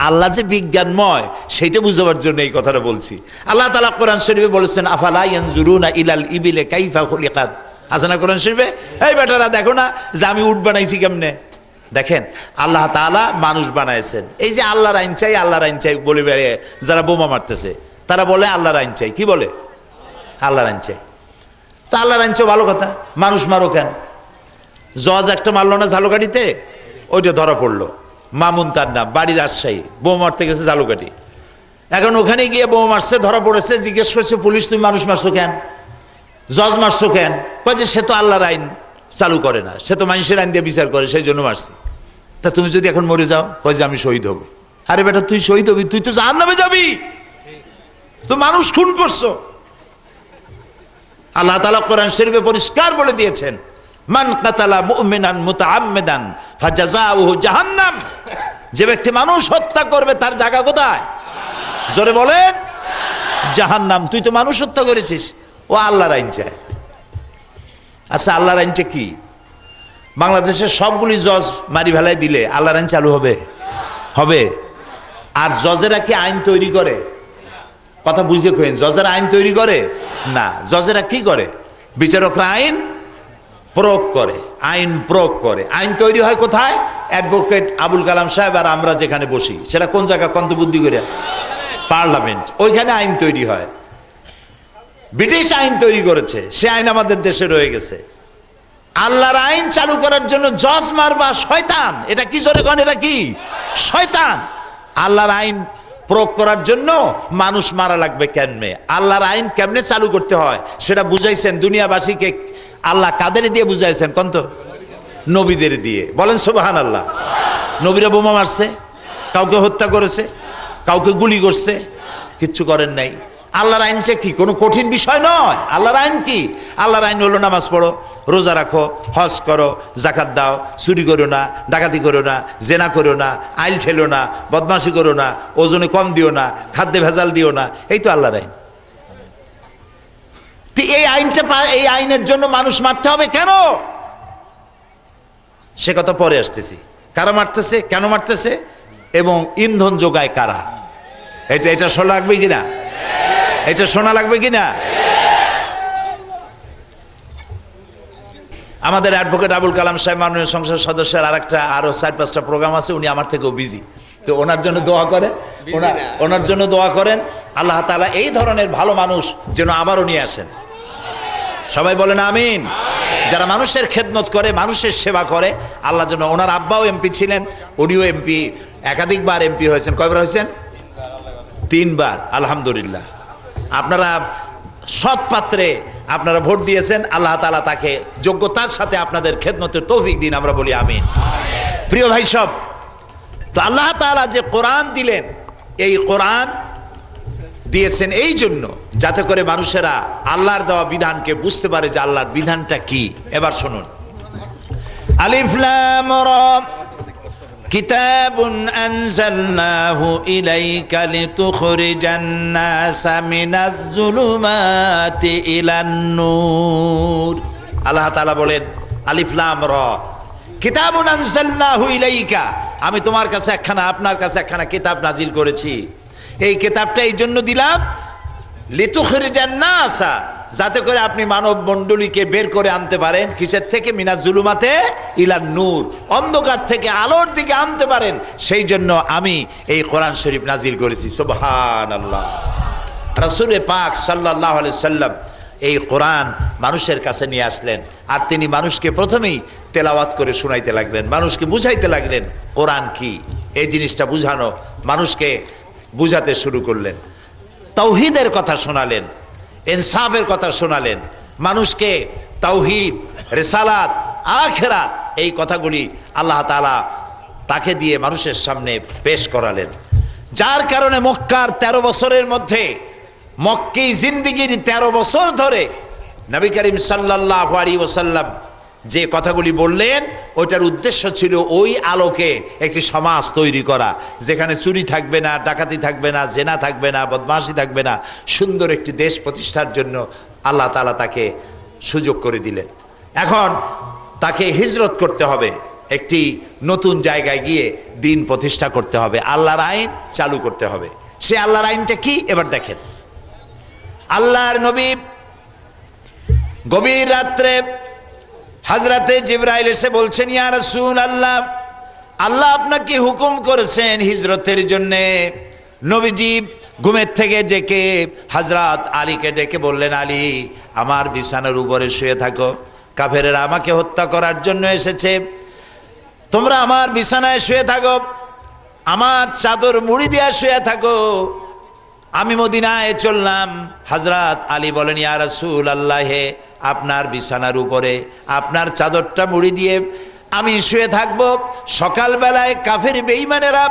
আল্লাহ যে বিজ্ঞানময়, সেইটা বুঝাবার জন্য এই কথাটা বলছি। আল্লাহ তালা কোরআন শরীফে বলেছেন, আফালা ইয়ানজুরুনা ইলাল ইবিলে কাইফা খুলিকাত? আছে না কোরআন শরীফে? এই বেটারা, দেখো না যে আমি উঠ বানাইছি কেমনে? দেখেন, আল্লাহ তাআলা মানুষ বানাইছেন। এই যে আল্লাহর আইন চাই, আল্লাহর আইন চাই বলে বেড়ে যারা বোমা মারতেছে, তারা বলে আল্লাহর আইন চাই। কি বলে? আল্লাহর আইন চাই। তা আল্লাহর আইনছে ভালো কথা। মানুষ মারো কেন? জজ একটা মারলো না ঝালুকাঠিতে? ওইটা ধরা পড়ল। মামুন তার নাম, বাড়ির রাজশাহী। বোমা মারতে গেছে ঝালুকাঠি। এখন ওখানে গিয়ে বোমা মারছে, ধরা পড়েছে, জিজ্ঞেস করছে, পুলিশ, তুমি মানুষ মারছো কেন? জজ মারছো কেন? কয় যে, সে তো আল্লাহর আইন চালু করে না। সে তো মানুষের আইন দিয়ে বিচার করে, সেই জন্য মারছি। তা তুমি যদি এখন মরে যাও, কয় যে, আমি শহীদ হব। আরে বেটা, তুই শহীদ হবি, তুই তো জাহান নামে যাবি। তো মানুষ খুন করছ। আল্লাহ তালা কোরআন শরীফে পরিষ্কার বলে দিয়েছেন, মান কাতালা মুমিনান মুতাআম্মিদান ফাজাযাউহু জাহান্নাম। যে ব্যক্তি মানুষ হত্যা করবে, তার জায়গা কোথায়? জোরে বলেন, জাহান্নাম। তুই তো মানুষ হত্যা করেছিস, ও আল্লাহর আইন চায়। আচ্ছা আল্লাহর আইনটা কি? বাংলাদেশের সবগুলি জজ মারি ভেলায় দিলে আল্লাহর আইন চালু হবে? হবে। আর জজেরা কি আইন তৈরি করে? কথা বুঝে কেন জজেরা আইন তৈরি করে? না, জজেরা কি করে? বিচারকরা আইন প্রয়োগ করে, আইন প্রয়োগ করে। আইন তৈরি হয় কোথায়? অ্যাডভোকেট আবুল কালাম সাহেব আর আমরা যেখানে বসি। সেটা কোন জায়গা? কন্তবুদ্ধি করে। পার্লামেন্ট, ওইখানে আইন তৈরি হয়। ব্রিটিশ আইন তৈরি করেছে, সে আইন আমাদের দেশে রয়ে গেছে। আল্লাহর আইন চালু করার জন্য জজ মারবা শয়তান। এটা কি জোরে কন? এটা কি? শয়তান। আল্লাহর আইন প্রয়োগ করার জন্য মানুষ মারা লাগবে কেমনে আল্লাহর আইন কেমনে চালু করতে হয়? সেটা বুঝাইছেন দুনিয়াবাসীকে আল্লাহ কাদের দিয়ে বুঝাইছেন? কোন তো? নবীদের দিয়ে। বলেন সুবাহান আল্লাহ নবীরা বোমা মারছে, কাউকে হত্যা করেছে, কাউকে গুলি করছে, কিচ্ছু করেন নাই। আল্লাহর আইনটা কি? কোনো কঠিন বিষয় নয়। আল্লাহর আইন কি? আল্লাহর আইন হলো নামাজ পড়ো। রোজা রাখো, হজ করো, জাকাত দাও, চুরি করো না, ডাকাতি করো না, জেনা করো না, আইল ঠেলো না, বদমাশি করো না, ওজনে কম দিও না, খাদ্যে ভেজাল দিও না, এই তো আল্লাহর আইন। এই আইনটা এই আইনের জন্য মানুষ মারতে হবে কেন? সে কথা পরে আসতেছি। কারা মারতেছে, কেন মারতেছে? এবং ইন্ধন যোগায় কারা? এটা এটা শোনা লাগবে কিনা? এটা শোনা লাগবে কিনা? আমাদের অ্যাডভোকেট আবুল কালাম সাহেব মাননীয় সংসদ সদস্যের আর একটা আরও চার পাঁচটা প্রোগ্রাম আছে উনি আমার থেকেও বিজি তো ওনার জন্য দোয়া করেন। ওনার ওনার জন্য দোয়া করেন। আল্লাহ তালা এই ধরনের ভালো মানুষ যেন আবারও নিয়ে আসেন। সবাই বলেন আমিন। যারা মানুষের খেদমত করে মানুষের সেবা করে আল্লাহ জন্য ওনার আব্বাও এমপি ছিলেন উনিও এমপি একাধিকবার এমপি হয়েছেন। কয়বার হয়েছেন? তিনবার আলহামদুলিল্লাহ। আপনারা সৎ পাত্রে আপনারা ভোট দিয়েছেন, আল্লাহ তাআলা তাকে যোগ্যতার সাথে আপনাদের খেদমতের তৌফিক দিন, আমরা বলি আমিন। প্রিয় ভাই সব, তো আল্লাহ তাআলা যে কোরআন দিলেন, এই কোরআন দিয়েছেন এই জন্য যাতে করে মানুষেরা আল্লাহর দেওয়া বিধানকে বুঝতে পারে যে আল্লাহর বিধানটা কি। এবার শুনুন। আলিফ কিতাবুন আনজালনাহু ইলাইকা লিতুখরিজান নাসা মিনাজ জুলুমাতি ইলান নূর। আল্লাহ তাআলা বলেন, আলিফ লাম র। কিতাবুন আনজালনাহু ইলাইকা। আমি তোমার কাছে একখানা, আপনার কাছে একখানা কিতাব নাজিল করেছি। এই কিতাবটা এই জন্য দিলাম, লিতুখরিজান নাসা। যাতে করে আপনি মানব মণ্ডলীকে বের করে আনতে পারেন, কিসের থেকে? মিনা জুলুমাতে ইলান নূর। অন্ধকার থেকে আলোর দিকে আনতে পারেন। সেই জন্য আমি এই কোরআন শরীফ নাজিল করেছি। সুবহান আল্লাহ রাসুলে পাক সাল্লাহ সাল্লাম এই কোরআন মানুষের কাছে নিয়ে আসলেন। আর তিনি মানুষকে প্রথমেই তেলাওয়াত করে শোনাইতে লাগলেন। মানুষকে বুঝাইতে লাগলেন, কোরআন কি? এই জিনিসটা বুঝানো মানুষকে বুঝাতে শুরু করলেন। তৌহিদের কথা শোনালেন। ইনসাফের কথা শোনালেন। মানুষকে তৌহিদ রেসালাত আখেরা এই কথাগুলি আল্লাহ তালা তাকে দিয়ে মানুষের সামনে পেশ করালেন। যার কারণে মক্কার ১৩ বছরের মধ্যে, মক্কি জিন্দিগির ১৩ বছর ধরে নবী করিম সাল্লাহ আলী ওসাল্লাম যে কথাগুলি বললেন, ওইটার উদ্দেশ্য ছিল ওই আলোকে একটি সমাজ তৈরি করা, যেখানে চুরি থাকবে না, ডাকাতি থাকবে না, জেনা থাকবে না, বদমাশি থাকবে না, সুন্দর একটি দেশ প্রতিষ্ঠার জন্য আল্লাহ তালা তাকে সুযোগ করে দিলেন। এখন তাকে হিজরত করতে হবে, একটি নতুন জায়গায় গিয়ে দিন প্রতিষ্ঠা করতে হবে, আল্লাহর আইন চালু করতে হবে। সে আল্লাহর আইনটা কি? এবার দেখেন। আল্লাহর নবী গভীর রাত্রে হাজরাতে জিব্রাইল এসে বলছেন, ইয়া রাসূল আল্লাহ আল্লাহ আপনাকে হুকুম করেছেন হিজরতের জন্য। নবীজি ঘুমের থেকে জেকে হাজরাত আলীকে ডেকে বললেন, আলী, আমার বিছানার উপরে শুয়ে থাকো। কাফেরেরা আমাকে হত্যা করার জন্য এসেছে। তোমরা আমার বিছানায় শুয়ে থাকো। আমার চাদর মুড়ি দিয়া শুয়ে থাকো। আমি মদিনায় চললাম। হাজরাত আলী বলেন, ইয়া রাসূল আল্লাহে আপনার বিছানার উপরে, আপনার চাদরটা মুড়ি দিয়ে আমি শুয়ে থাকব। সকালবেলায় কাফের বেঈমানেরা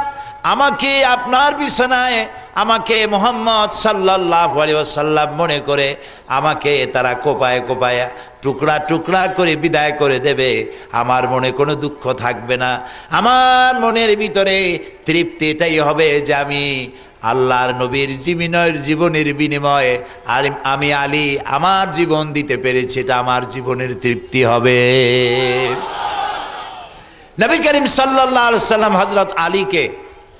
আমাকে আপনার বিছানায়, আমাকে মোহাম্মদ সাল্লাহ সাল্লাম মনে করে আমাকে তারা কোপায় কোপায় টুকরা টুকরা করে বিদায় করে দেবে। আমার মনে কোনো দুঃখ থাকবে না। আমার মনের ভিতরে তৃপ্তি এটাই হবে যে আমি আল্লাহর নবীর জীবনের জীবনের বিনিময়ে আর আমি আলী, আমার জীবন দিতে পেরেছি, এটা আমার জীবনের তৃপ্তি হবে। নবী করিম সাল্লাহ সাল্লাম হজরত আলীকে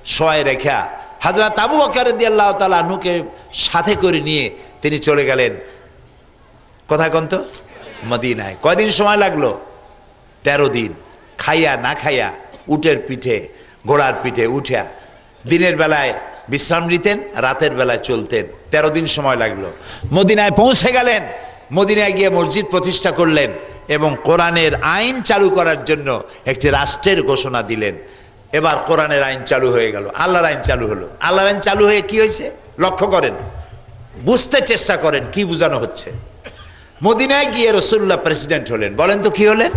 শোয় রেখা হজরত আবু বকর আল্লাহ তালা আনুকে সাথে করে নিয়ে তিনি চলে গেলেন। কোথায় কন্ত মদিনায়। কয়দিন সময় লাগল? তেরো দিন। খাইয়া না খাইয়া উটের পিঠে, ঘোড়ার পিঠে উঠিয়া দিনের বেলায় বিশ্রাম নিতেন, রাতের বেলায় চলতেন। তেরো দিন সময় লাগল। মদিনায় পৌঁছে গেলেন, মদিনায় গিয়ে মসজিদ প্রতিষ্ঠা করলেন এবং কোরআনের আইন চালু করার জন্য একটি রাষ্ট্রের ঘোষণা দিলেন। এবার কোরআনের আইন চালু হয়ে গেল। আল্লাহর আইন চালু হলো। আল্লাহর আইন চালু হয়ে কি হয়েছে? লক্ষ্য করেন, বুঝতে চেষ্টা করেন কি বোঝানো হচ্ছে। মদিনায় গিয়ে রসুল্লাহ প্রেসিডেন্ট হলেন। বলেন তো কি হলেন?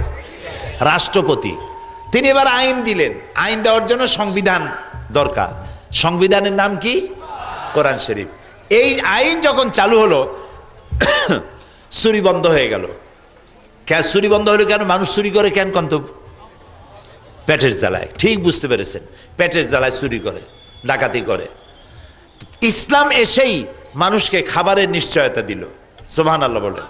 রাষ্ট্রপতি। তিনি এবার আইন দিলেন। আইন দেওয়ার জন্য সংবিধান দরকার। সংবিধানের নাম কি? কোরআন শরীফ। এই আইন যখন চালু হলো, চুরি বন্ধ হয়ে গেল। চুরি বন্ধ হলো কেন? মানুষ চুরি করে কেন কন্ত? পেটের জ্বালায়। ঠিক বুঝতে পেরেছেন। পেটের জ্বালায় চুরি করে, ডাকাতি করে। ইসলাম এসেই মানুষকে খাবারের নিশ্চয়তা দিল। সোহান আল্লাহ বলেন।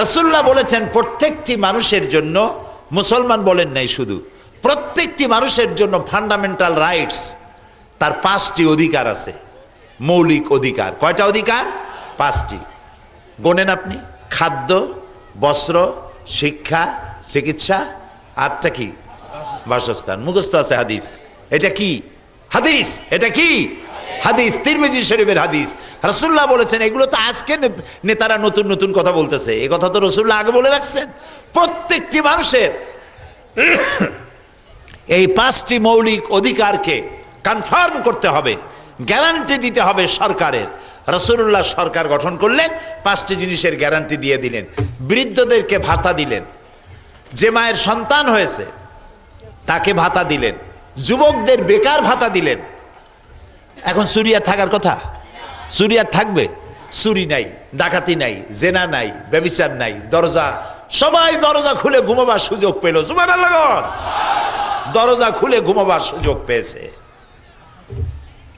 রসুল্লাহ বলেছেন, প্রত্যেকটি মানুষের জন্য, মুসলমান বলেন নাই শুধু, প্রত্যেকটি মানুষের জন্য ফান্ডামেন্টাল রাইটস তার পাঁচটি অধিকার আছে। মৌলিক অধিকার। কয়টা অধিকার? পাঁচটি। গোনেন আপনি? খাদ্য, বস্ত্র, শিক্ষা, চিকিৎসা, আরটা কি? বাসস্থান। মুখস্থ আছে হাদিস। এটা কি? হাদিস। এটা কি? হাদিস। তিরমিজি শরীফের হাদিস। রসুল্লাহ বলেছেন, এগুলো তো আজকে নেতারা নতুন নতুন কথা বলতেছে। এ কথা তো রসুল্লাহ আগে বলে রাখছেন। প্রত্যেকটি মানুষের এই পাঁচটি মৌলিক অধিকারকে কনফার্ম করতে হবে, গ্যারান্টি দিতে হবে সরকারের। রসুল্লাহ সরকার গঠন করলেন, পাঁচটি জিনিসের গ্যারান্টি দিয়ে দিলেন। বৃদ্ধদেরকে ভাতা দিলেন। যে মায়ের সন্তান হয়েছে, তাকে ভাতা দিলেন। যুবকদের বেকার ভাতা দিলেন। এখন সুরিয়া থাকার কথা? সুরিয়ার থাকবে? চুরি নাই, ডাকাতি নাই, জেনা নাই, ব্যবিচার নাই, দরজা, সবাই দরজা খুলে ঘুমাবার সুযোগ পেল। সুবহানাল্লাহ দরজা খুলে ঘুমাবার সুযোগ পেয়েছে।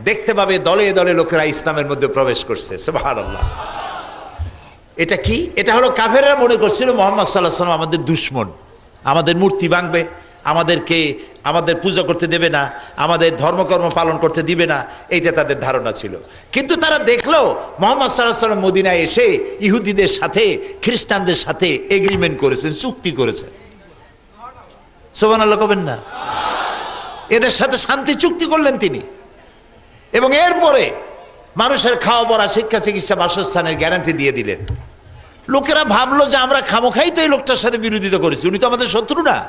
দেখতে পাবে দলে দলে লোকেরা ইসলামের মধ্যে প্রবেশ করছে এটা কি? এটা হলো কাফেররা মনে করছিল মোহাম্মদ সাল্লাহ সাল্লাম আমাদের দুশ্মন, আমাদের মূর্তি ভাঙবে, আমাদেরকে, আমাদের পূজা করতে দেবে না, আমাদের ধর্মকর্ম পালন করতে দিবে না, এইটা তাদের ধারণা ছিল। কিন্তু তারা দেখল মোহাম্মদ সাল্লাহ সাল্লাম মদিনায় এসে ইহুদিদের সাথে, খ্রিস্টানদের সাথে এগ্রিমেন্ট করেছেন, চুক্তি করেছেন। সোবান আল্লাহ কবেন না? এদের সাথে শান্তি চুক্তি করলেন তিনি। এবং এরপরে মানুষের খাওয়া পড়া, শিক্ষা, চিকিৎসা, বাসস্থানের গ্যারান্টি দিয়ে দিলেন। লোকেরা ভাবলো যে আমরা খামোখাই তো এই লোকটার সাথে বিরোধিতা করেছি। উনি তো আমাদের শত্রু না।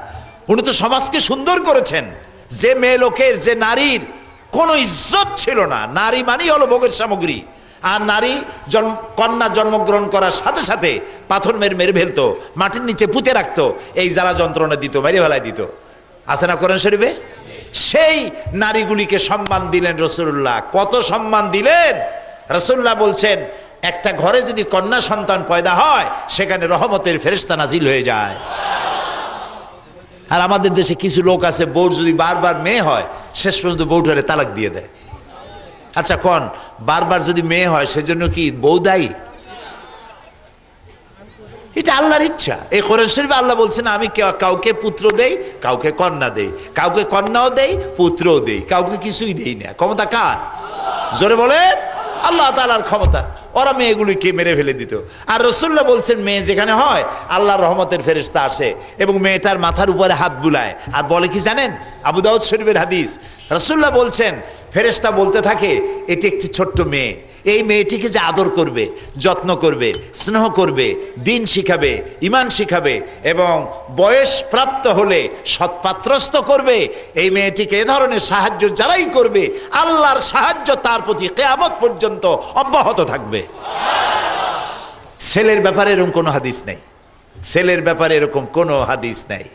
উনি তো সমাজকে সুন্দর করেছেন। যে মেয়ে লোকের, যে নারীর কোনো ইজ্জত ছিল না। নারী মানেই হলো ভোগের সামগ্রী। আর নারী জন্ম কন্যা জন্মগ্রহণ করার সাথে সাথে পাথর মেরে মেরে ফেলতো, মাটির নিচে পুঁতে রাখতো, এই জ্বালা যন্ত্রণা দিত, মেরে ফেলায় দিত। আছে না করেন শরীফে? সেই নারীগুলিকে সম্মান দিলেন রসুল্লাহ। কত সম্মান দিলেন? রসুল্লাহ বলছেন, একটা ঘরে যদি কন্যা সন্তান পয়দা হয়, সেখানে রহমতের ফেরেস্তা নাজিল হয়ে যায়। আর আমাদের দেশে কিছু লোক আছে বউর যদি বারবার মেয়ে হয়, শেষ পর্যন্ত বউটারে তালাক দিয়ে দেয়। আচ্ছা কন, বারবার যদি মেয়ে হয়, সেজন্য কি বউ দায়ী? এটা আল্লাহর ইচ্ছা। এই কোরআন শরীফে আল্লাহ বলছেন, আমি কাউকে পুত্র দেই, কাউকে কন্যা দেই। কাউকে কন্যাও দেই, পুত্রও দেই। কাউকে কিছুই দেই না। ক্ষমতা কার? জোরে বলেন, আল্লাহ তালার ক্ষমতা। ওরা মেয়েগুলিকে মেরে ফেলে দিত। আর রসুল্লাহ বলছেন, মেয়ে যেখানে হয়, আল্লাহর রহমতের ফেরেস্তা আসে এবং মেয়েটার মাথার উপরে হাত বুলায়। আর বলে কি জানেন? আবু দাউদ শরীফের হাদিস। রসুল্লাহ বলছেন, ফেরেশতা বলতে থাকে, এটি একটি ছোট্ট মেয়ে। এই মেয়েটিকে যে আদর করবে, যত্ন করবে, স্নেহ করবে, দিন শিখাবে, ইমান শিখাবে এবং বয়স প্রাপ্ত হলে সৎপাত্রস্থ করবে, এই মেয়েটিকে এ ধরনের সাহায্য যারাই করবে, আল্লাহর সাহায্য তার প্রতি কেয়ামত পর্যন্ত অব্যাহত থাকবে। ছেলের ব্যাপারে এরকম কোনো হাদিস নেই। ছেলের ব্যাপারে এরকম কোনো হাদিস নেই।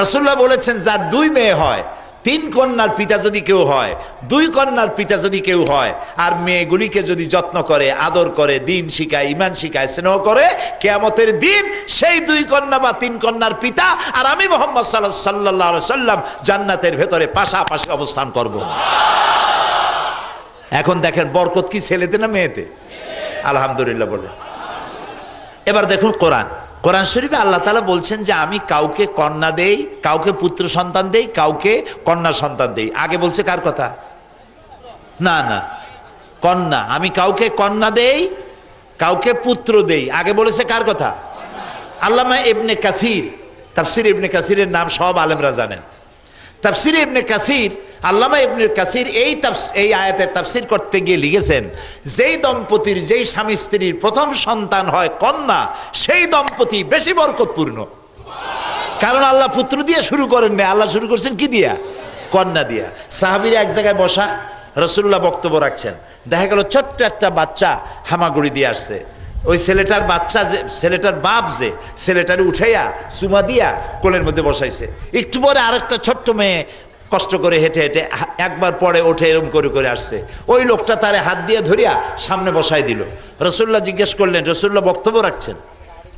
রাসুল্লাহ বলেছেন, যার দুই মেয়ে হয় তিন কন্যার পিতা যদি কেউ হয়, দুই কন্যার পিতা যদি কেউ হয়, আর মেয়েগুলিকে যদি যত্ন করে, আদর করে, দিন শিখায় ইমান শিখায়, স্নেহ করে, কেয়ামতের দিন সেই দুই কন্যা বা তিন কন্যার পিতা আর আমি মোহাম্মদ সাল্লাহ সাল্লাহ সাল্লাম জান্নাতের ভেতরে পাশাপাশি অবস্থান করব। এখন দেখেন বরকত কি ছেলেতে না মেয়েতে? আলহামদুলিল্লাহ বলে। এবার দেখুন কোরআন। কোরআন শরীফে আল্লাহ তালা বলছেন যে আমি কাউকে কন্যা দেই, কাউকে পুত্র সন্তান দেই, কাউকে কন্যা সন্তান দেই। আগে বলছে কার কথা? না না। কন্যা। আমি কাউকে কন্যা দেই, কাউকে পুত্র দেই। আগে বলেছে কার কথা? আল্লামা ইবনে কাসির। তাফসির ইবনে কাসিরের নাম সব আলেমরা জানেন। তাফসির ইবনে কাসির, আল্লামা ইবনে কাসির এই এই আয়াতের তাফসির করতে গিয়ে লিখেছেন, যেই দম্পতির, যেই স্বামী স্ত্রীর প্রথম সন্তান হয় কন্যা, সেই দম্পতি বেশি বরকতপূর্ণ। কারণ আল্লাহ পুত্র দিয়ে শুরু করেন না আল্লাহ শুরু করছেন কি দিয়া? কন্যা দিয়া। সাহাবিরা এক জায়গায় বসা রসুল্লাহ বক্তব্য রাখছেন। দেখা গেল ছোট্ট একটা বাচ্চা হামাগুড়ি দিয়ে আসছে। ওই ছেলেটার বাচ্চা যে, ছেলেটার বাপ যে, ছেলেটার উঠাইয়া, চুমা দিয়া কোলের মধ্যে বসাইছে। একটু পরে আরেকটা ছোট্ট মেয়ে কষ্ট করে হেঁটে হেঁটে একবার পরে ওঠে এরম করে করে আসছে। ওই লোকটা তারে হাত দিয়ে ধরিয়া সামনে বসাই দিল। রসুল্লাহ জিজ্ঞেস করলেন, রসুল্লাহ বক্তব্য রাখছেন?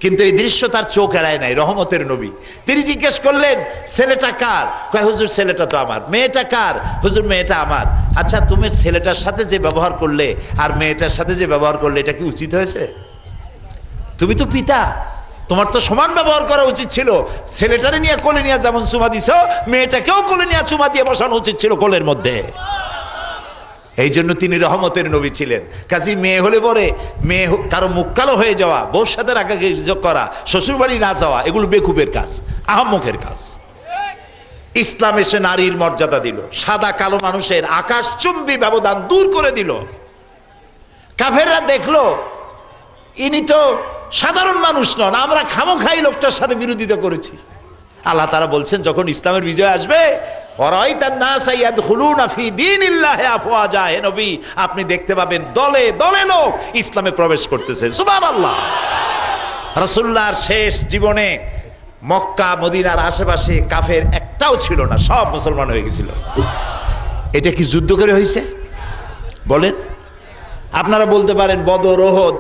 কিন্তু এই দৃশ্য তার চোখ এড়ায় নাই, রহমতের নবী। তিনি জিজ্ঞেস করলেন, ছেলেটা কার? কয়, হুজুর, ছেলেটা তো আমার। মেয়েটা কার? হুজুর, মেয়েটা আমার। আচ্ছা তুমি ছেলেটার সাথে যে ব্যবহার করলে আর মেয়েটার সাথে যে ব্যবহার করলে, এটা কি উচিত হয়েছে? তুমি তো পিতা। তোমার তো সমান ব্যবহার করা উচিত ছিল। ছেলেটারে নিয়ে কোলে নিয়ে যেমন চুমা দিছ, মেয়েটাকেও কোলে নিয়ে চুমা দিয়ে বসানো উচিত ছিল কোলের মধ্যে। এই জন্য তিনি রহমতের নবী ছিলেন। কাজী মেয়ে হলে পরে মেয়ে কারও মুখ কালো হয়ে যাওয়া, বউর সাথে রাখা করা, শ্বশুরবাড়ি না যাওয়া, এগুলো বেকুবের কাজ, আহম্মকের কাজ। ইসলাম এসে নারীর মর্যাদা দিল। সাদা কালো মানুষের আকাশচুম্বী ব্যবধান দূর করে দিল। কাফেররা দেখল, ইনি তো সাধারণ মানুষ নন, আমরা খামোখাই লোকটার সাথে বিরোধিতা করেছি। আল্লাহ তারা বলছেন, যখন ইসলামের বিজয় আসবে তার না সাইয়াদ দিন যায় আপনি দেখতে পাবেন দলে দলে লোক ইসলামে প্রবেশ করতেছে। সুবহান আল্লাহ রসুল্লাহর শেষ জীবনে মক্কা, মদিনার আশেপাশে কাফের একটাও ছিল না, সব মুসলমান হয়ে গেছিল। এটা কি যুদ্ধ করে হয়েছে? বলেন। আপনারা বলতে পারেন, বদর, ওহদ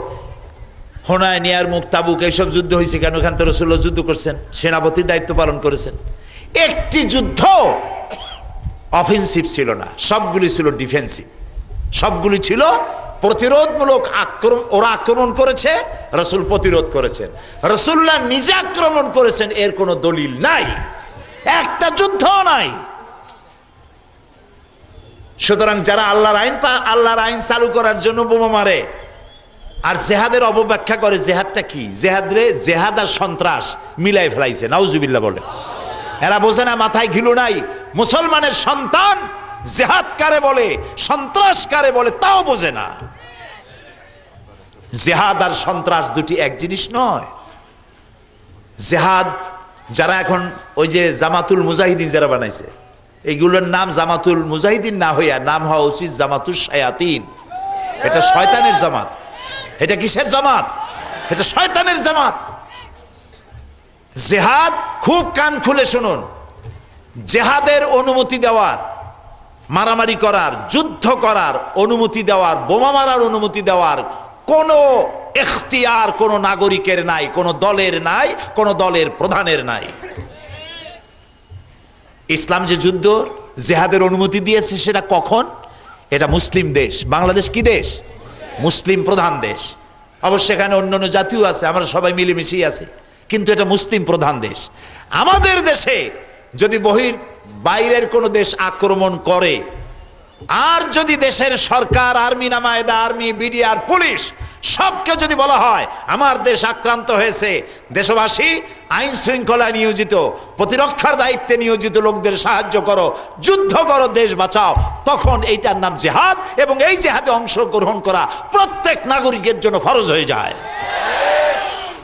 হোনায় নিয়ার মুখ, তাবুক, এইসব যুদ্ধ হয়েছে কেন? এখান থেকে রসুল্লাহ যুদ্ধ করছেন, সেনাপতির দায়িত্ব পালন করেছেন। একটি যুদ্ধ অফেন্সিভ ছিল না, সবগুলি ছিল ডিফেন্সিভ সবগুলি ছিল প্রতিরোধমূলক আক্রমণ ওরা আক্রমণ করেছে, রসুল প্রতিরোধ করেছেন। রসুল্লাহ নিজে আক্রমণ করেছেন, এর কোনো দলিল নাই। একটা যুদ্ধ নাই। সুতরাং যারা আল্লাহর আইন আল্লাহর আইন চালু করার জন্য বোমা মারে আর জেহাদের অপব্যাখ্যা করে জেহাদটা কি? জেহাদ রে জেহাদ আর সন্ত্রাস মিলাই ফেলাইছে, নাউজুবিল্লাহ বলে। এরা বোঝে না মাথায় ঘিলু নাই। মুসলমানের সন্তান জেহাদ কারে বলে, সন্ত্রাস কারে বলে, তাও বোঝে না। জেহাদ আর সন্ত্রাস দুটি এক জিনিস নয়। জেহাদ যারা এখন ওই যে জামাতুল মুজাহিদিন যারা বানাইছে, এইগুলোর নাম জামাতুল মুজাহিদিন না হইয়া, নাম হওয়া উচিত জামাতুল শায়াতিন। এটা শয়তানের জামাত। এটা কিসের জামাত? এটা শয়তানের জামাত। জেহাদ খুব কান খুলে শুনুন। জেহাদের অনুমতি দেওয়ার, মারামারি করার, যুদ্ধ করার অনুমতি দেওয়ার, বোমা মারার অনুমতি দেওয়ার কোনো এখতিয়ার কোনো নাগরিকের নাই, কোনো দলের নাই, কোনো দলের প্রধানের নাই। ইসলাম যে যুদ্ধ, জেহাদের অনুমতি দিয়েছে সেটা কখন? এটা মুসলিম দেশ। বাংলাদেশ কি দেশ? মুসলিম প্রধান দেশ। অবশ্য এখানে অন্য অন্য জাতিও আছে, আমরা সবাই মিলেমিশেই আছে। কিন্তু এটা মুসলিম প্রধান দেশ। আমাদের দেশে যদি বহির বাইরের কোনো দেশ আক্রমণ করে, আর যদি দেশের সরকার, আর্মি নামায়দা আর্মি, বিডিআর, পুলিশ সবকে যদি বলা হয়, আমার দেশ আক্রান্ত হয়েছে, দেশবাসী, আইন শৃঙ্খলায় নিয়োজিত, প্রতিরক্ষার দায়িত্বে নিয়োজিত লোকদের সাহায্য করো, যুদ্ধ করো, দেশ বাঁচাও, তখন এইটার নাম জেহাদ এবং এই জেহাদে অংশগ্রহণ করা প্রত্যেক নাগরিকের জন্য ফরজ হয়ে যায়।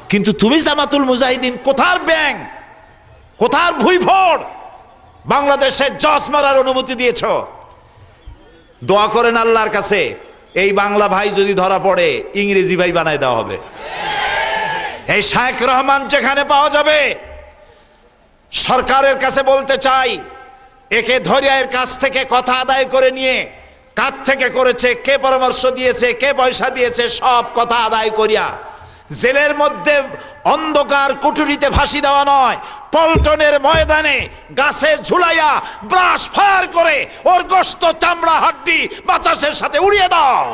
কিন্তু তুমি জামাতুল মুজাহিদিন, কোথার ব্যাংক? কোথার ভুইভোড় বাংলাদেশে জস মারার অনুমতি দিয়েছ। দোয়া করেন আল্লাহর কাছে। এই বাংলা ভাই যদি ধরা পড়ে, ইংরেজি ভাই বানায় দেওয়া হবে। এই শায়েক রহমান যেখানে পাওয়া যাবে, সরকারের কাছে বলতে চাই, একে ধরিয়ার কাছ থেকে কথা আদায় করে নিয়ে কার থেকে করেছে, কে পরামর্শ দিয়েছে, কে পয়সা দিয়েছে, সব কথা আদায় করিয়া, জেলের মধ্যে অন্ধকার কুঠুরিতে ফাঁসি দেওয়া নয় পল্টনের ময়দানে গাছে ঝুলাইয়া ব্রাশ ফায়ার করে ওর গোস্ত চামড়া হাড্ডি বাতাসের সাথে উড়িয়ে দাও।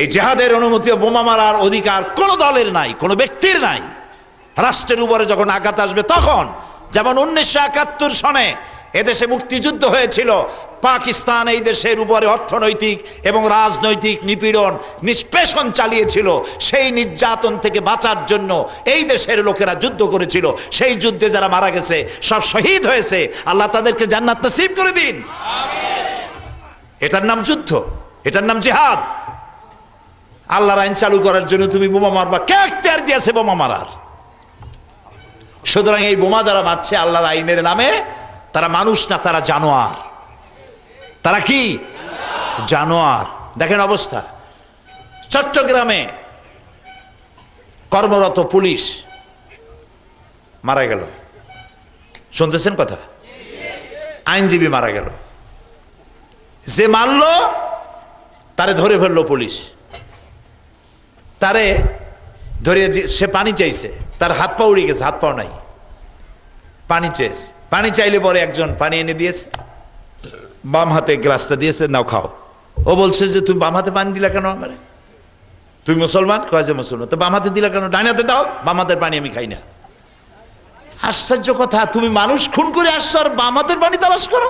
এই জেহাদের অনুমতি বোমা মারার অধিকার কোনো দলের নাই কোনো ব্যক্তির নাই। রাষ্ট্রের উপরে যখন আঘাত আসবে তখন যেমন উনিশশো একাত্তর সনে এদেশে মুক্তিযুদ্ধ হয়েছিল। পাকিস্তান এই দেশের উপরে অর্থনৈতিক এবং রাজনৈতিক নিপীড়ন, নিষ্পেষণ চালিয়েছিল। সেই নির্যাতন থেকে বাঁচার জন্য এই দেশের লোকেরা যুদ্ধ করেছিল। সেই যুদ্ধে যারা মারা গেছে, সব শহীদ হয়েছে। আল্লাহ তাদেরকে জান্নাত নসিব করে দিন। এটার নাম যুদ্ধ, এটার নাম জিহাদ। আল্লাহর আইন চালু করার জন্য তুমি বোমা মারবা। কে এখতিয়ার দিয়েছে বোমা মারার? সুতরাং এই বোমা যারা মারছে, আল্লাহর আইনের নামে তারা মানুষ না, তারা জানোয়ার। তারা কি? জানোয়ার। দেখেন অবস্থা। চট্টগ্রামে কর্মরত পুলিশ মারা গেল। শুনতেছেন কথা? আইনজীবী মারা গেল। যে মারলো, তারে ধরে ফেলল পুলিশ। তারে ধরে সে পানি চাইছে। তার হাত পা উড়ে গেছে, হাত পাও নাই। পানি চেয়েছে। পানি চাইলে পরে একজন পানি এনে দিয়েছে। বাম হাতে গ্লাসটা দিয়েছে, নাও খাও। ও বলছে যে, তুমি বাম হাতে পানি দিলা কেন আমারে? তুই মুসলমান? কয় যে মুসলমান? তো বাম হাতে দিলা কেন? ডাইন হাতে দাও, বাম হাতের পানি আমি খাই না। আশ্চর্য কথা, তুমি মানুষ খুন করে আসছো আর বাম হাতের পানি তালাশ করো?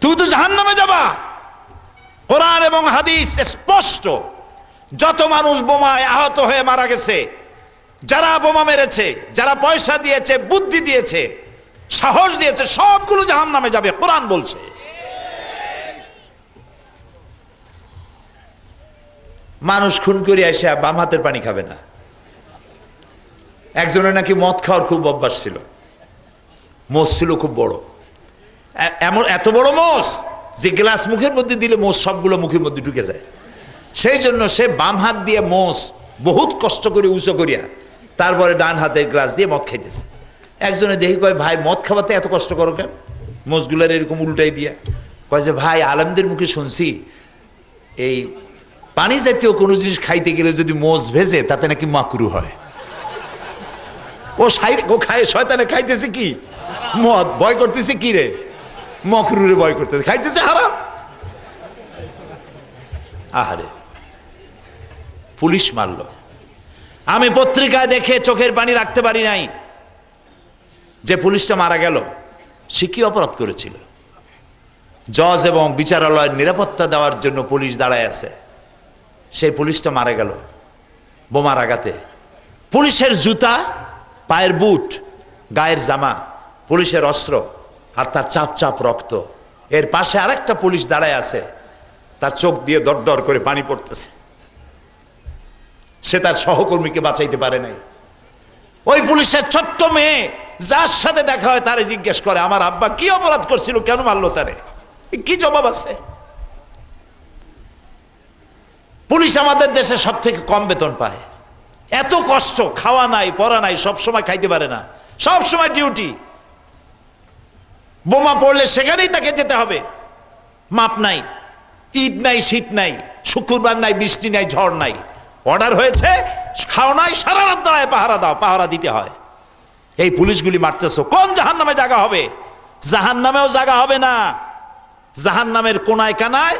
তুমি তো জাহান নামে যাবা। কোরআন এবং হাদিস স্পষ্ট। যত মানুষ বোমায় আহত হয়ে মারা গেছে যারা বোমা মেরেছে, যারা পয়সা দিয়েছে, বুদ্ধি দিয়েছে, সাহস দিয়েছে, সবগুলো জাহান নামে যাবে, কোরআন বলছে। মানুষ খুন করে এসে বাম হাতের পানি খাবে না। একজনের নাকি মদ খাওয়ার খুব অভ্যাস ছিল। মোষ ছিল খুব বড়। এমন এত বড় মোষ যে গ্লাস মুখের মধ্যে দিলে মোষ সবগুলো মুখের মধ্যে ঢুকে যায়। সেই জন্য সে বাম হাত দিয়ে মোষ বহুত কষ্ট করে উঁচু করিয়া তারপরে ডান হাতের গ্লাস দিয়ে মদ খাইতেছে। একজনে দেখি কয়, ভাই, মদ খাওয়াতে এত কষ্ট করো কেন? মোষগুলার এরকম উল্টাই দিয়া কয় যে, ভাই, আলমদের মুখে শুনছি, এই পানি জাতীয় কোনো জিনিস খাইতে গেলে যদি মোষ ভেজে, তাতে নাকি মাকরু হয়। ও সাই ও খায়, শয়তানে খাইতেছে কি? মদ, ভয় করতেছে কি রে? মকরুরে ভয় করতেছে, খাইতেছে হারাম? আহারে, পুলিশ মারল। আমি পত্রিকায় দেখে চোখের পানি রাখতে পারি নাই যে পুলিশটা মারা গেল, সে কি অপরাধ করেছিল? জজ এবং বিচারালয়ের নিরাপত্তা দেওয়ার জন্য পুলিশ দাঁড়ায় আছে। সেই পুলিশটা মারা গেল বোমার আঘাতে। পুলিশের জুতা, পায়ের বুট, গায়ের জামা, পুলিশের অস্ত্র আর তার চাপ চাপ রক্ত। এর পাশে আরেকটা পুলিশ দাঁড়ায় আছে, তার চোখ দিয়ে দর দর করে পানি পড়তেছে। সে তার সহকর্মীকে বাঁচাইতে পারে নাই। ওই পুলিশের ছোট্ট মেয়ে যার সাথে দেখা হয় তারে জিজ্ঞেস করে, আমার আব্বা কি অপরাধ করছিল? কেন মারলো তারে? কি জবাব আছে? পুলিশ আমাদের দেশে সব থেকে কম বেতন পায়। এত কষ্ট, খাওয়া নাই, পড়া নাই, সব সময় খাইতে পারে না। সব সময় ডিউটি। বোমা পড়লে সেখানেই তাকে যেতে হবে। মাপ নাই, ঈদ নাই, শীত নাই, শুক্রবার নাই, বৃষ্টি নাই, ঝড় নাই। অর্ডার হয়েছে, খাও নাই, সারা রাত দাঁড়ায় পাহারা দাও, পাহারা দিতে হয়। এই পুলিশগুলি মারতেছো, কোন জাহান নামে জায়গা হবে? জাহান নামেও জায়গা হবে না। জাহান নামের কোনায় কানায়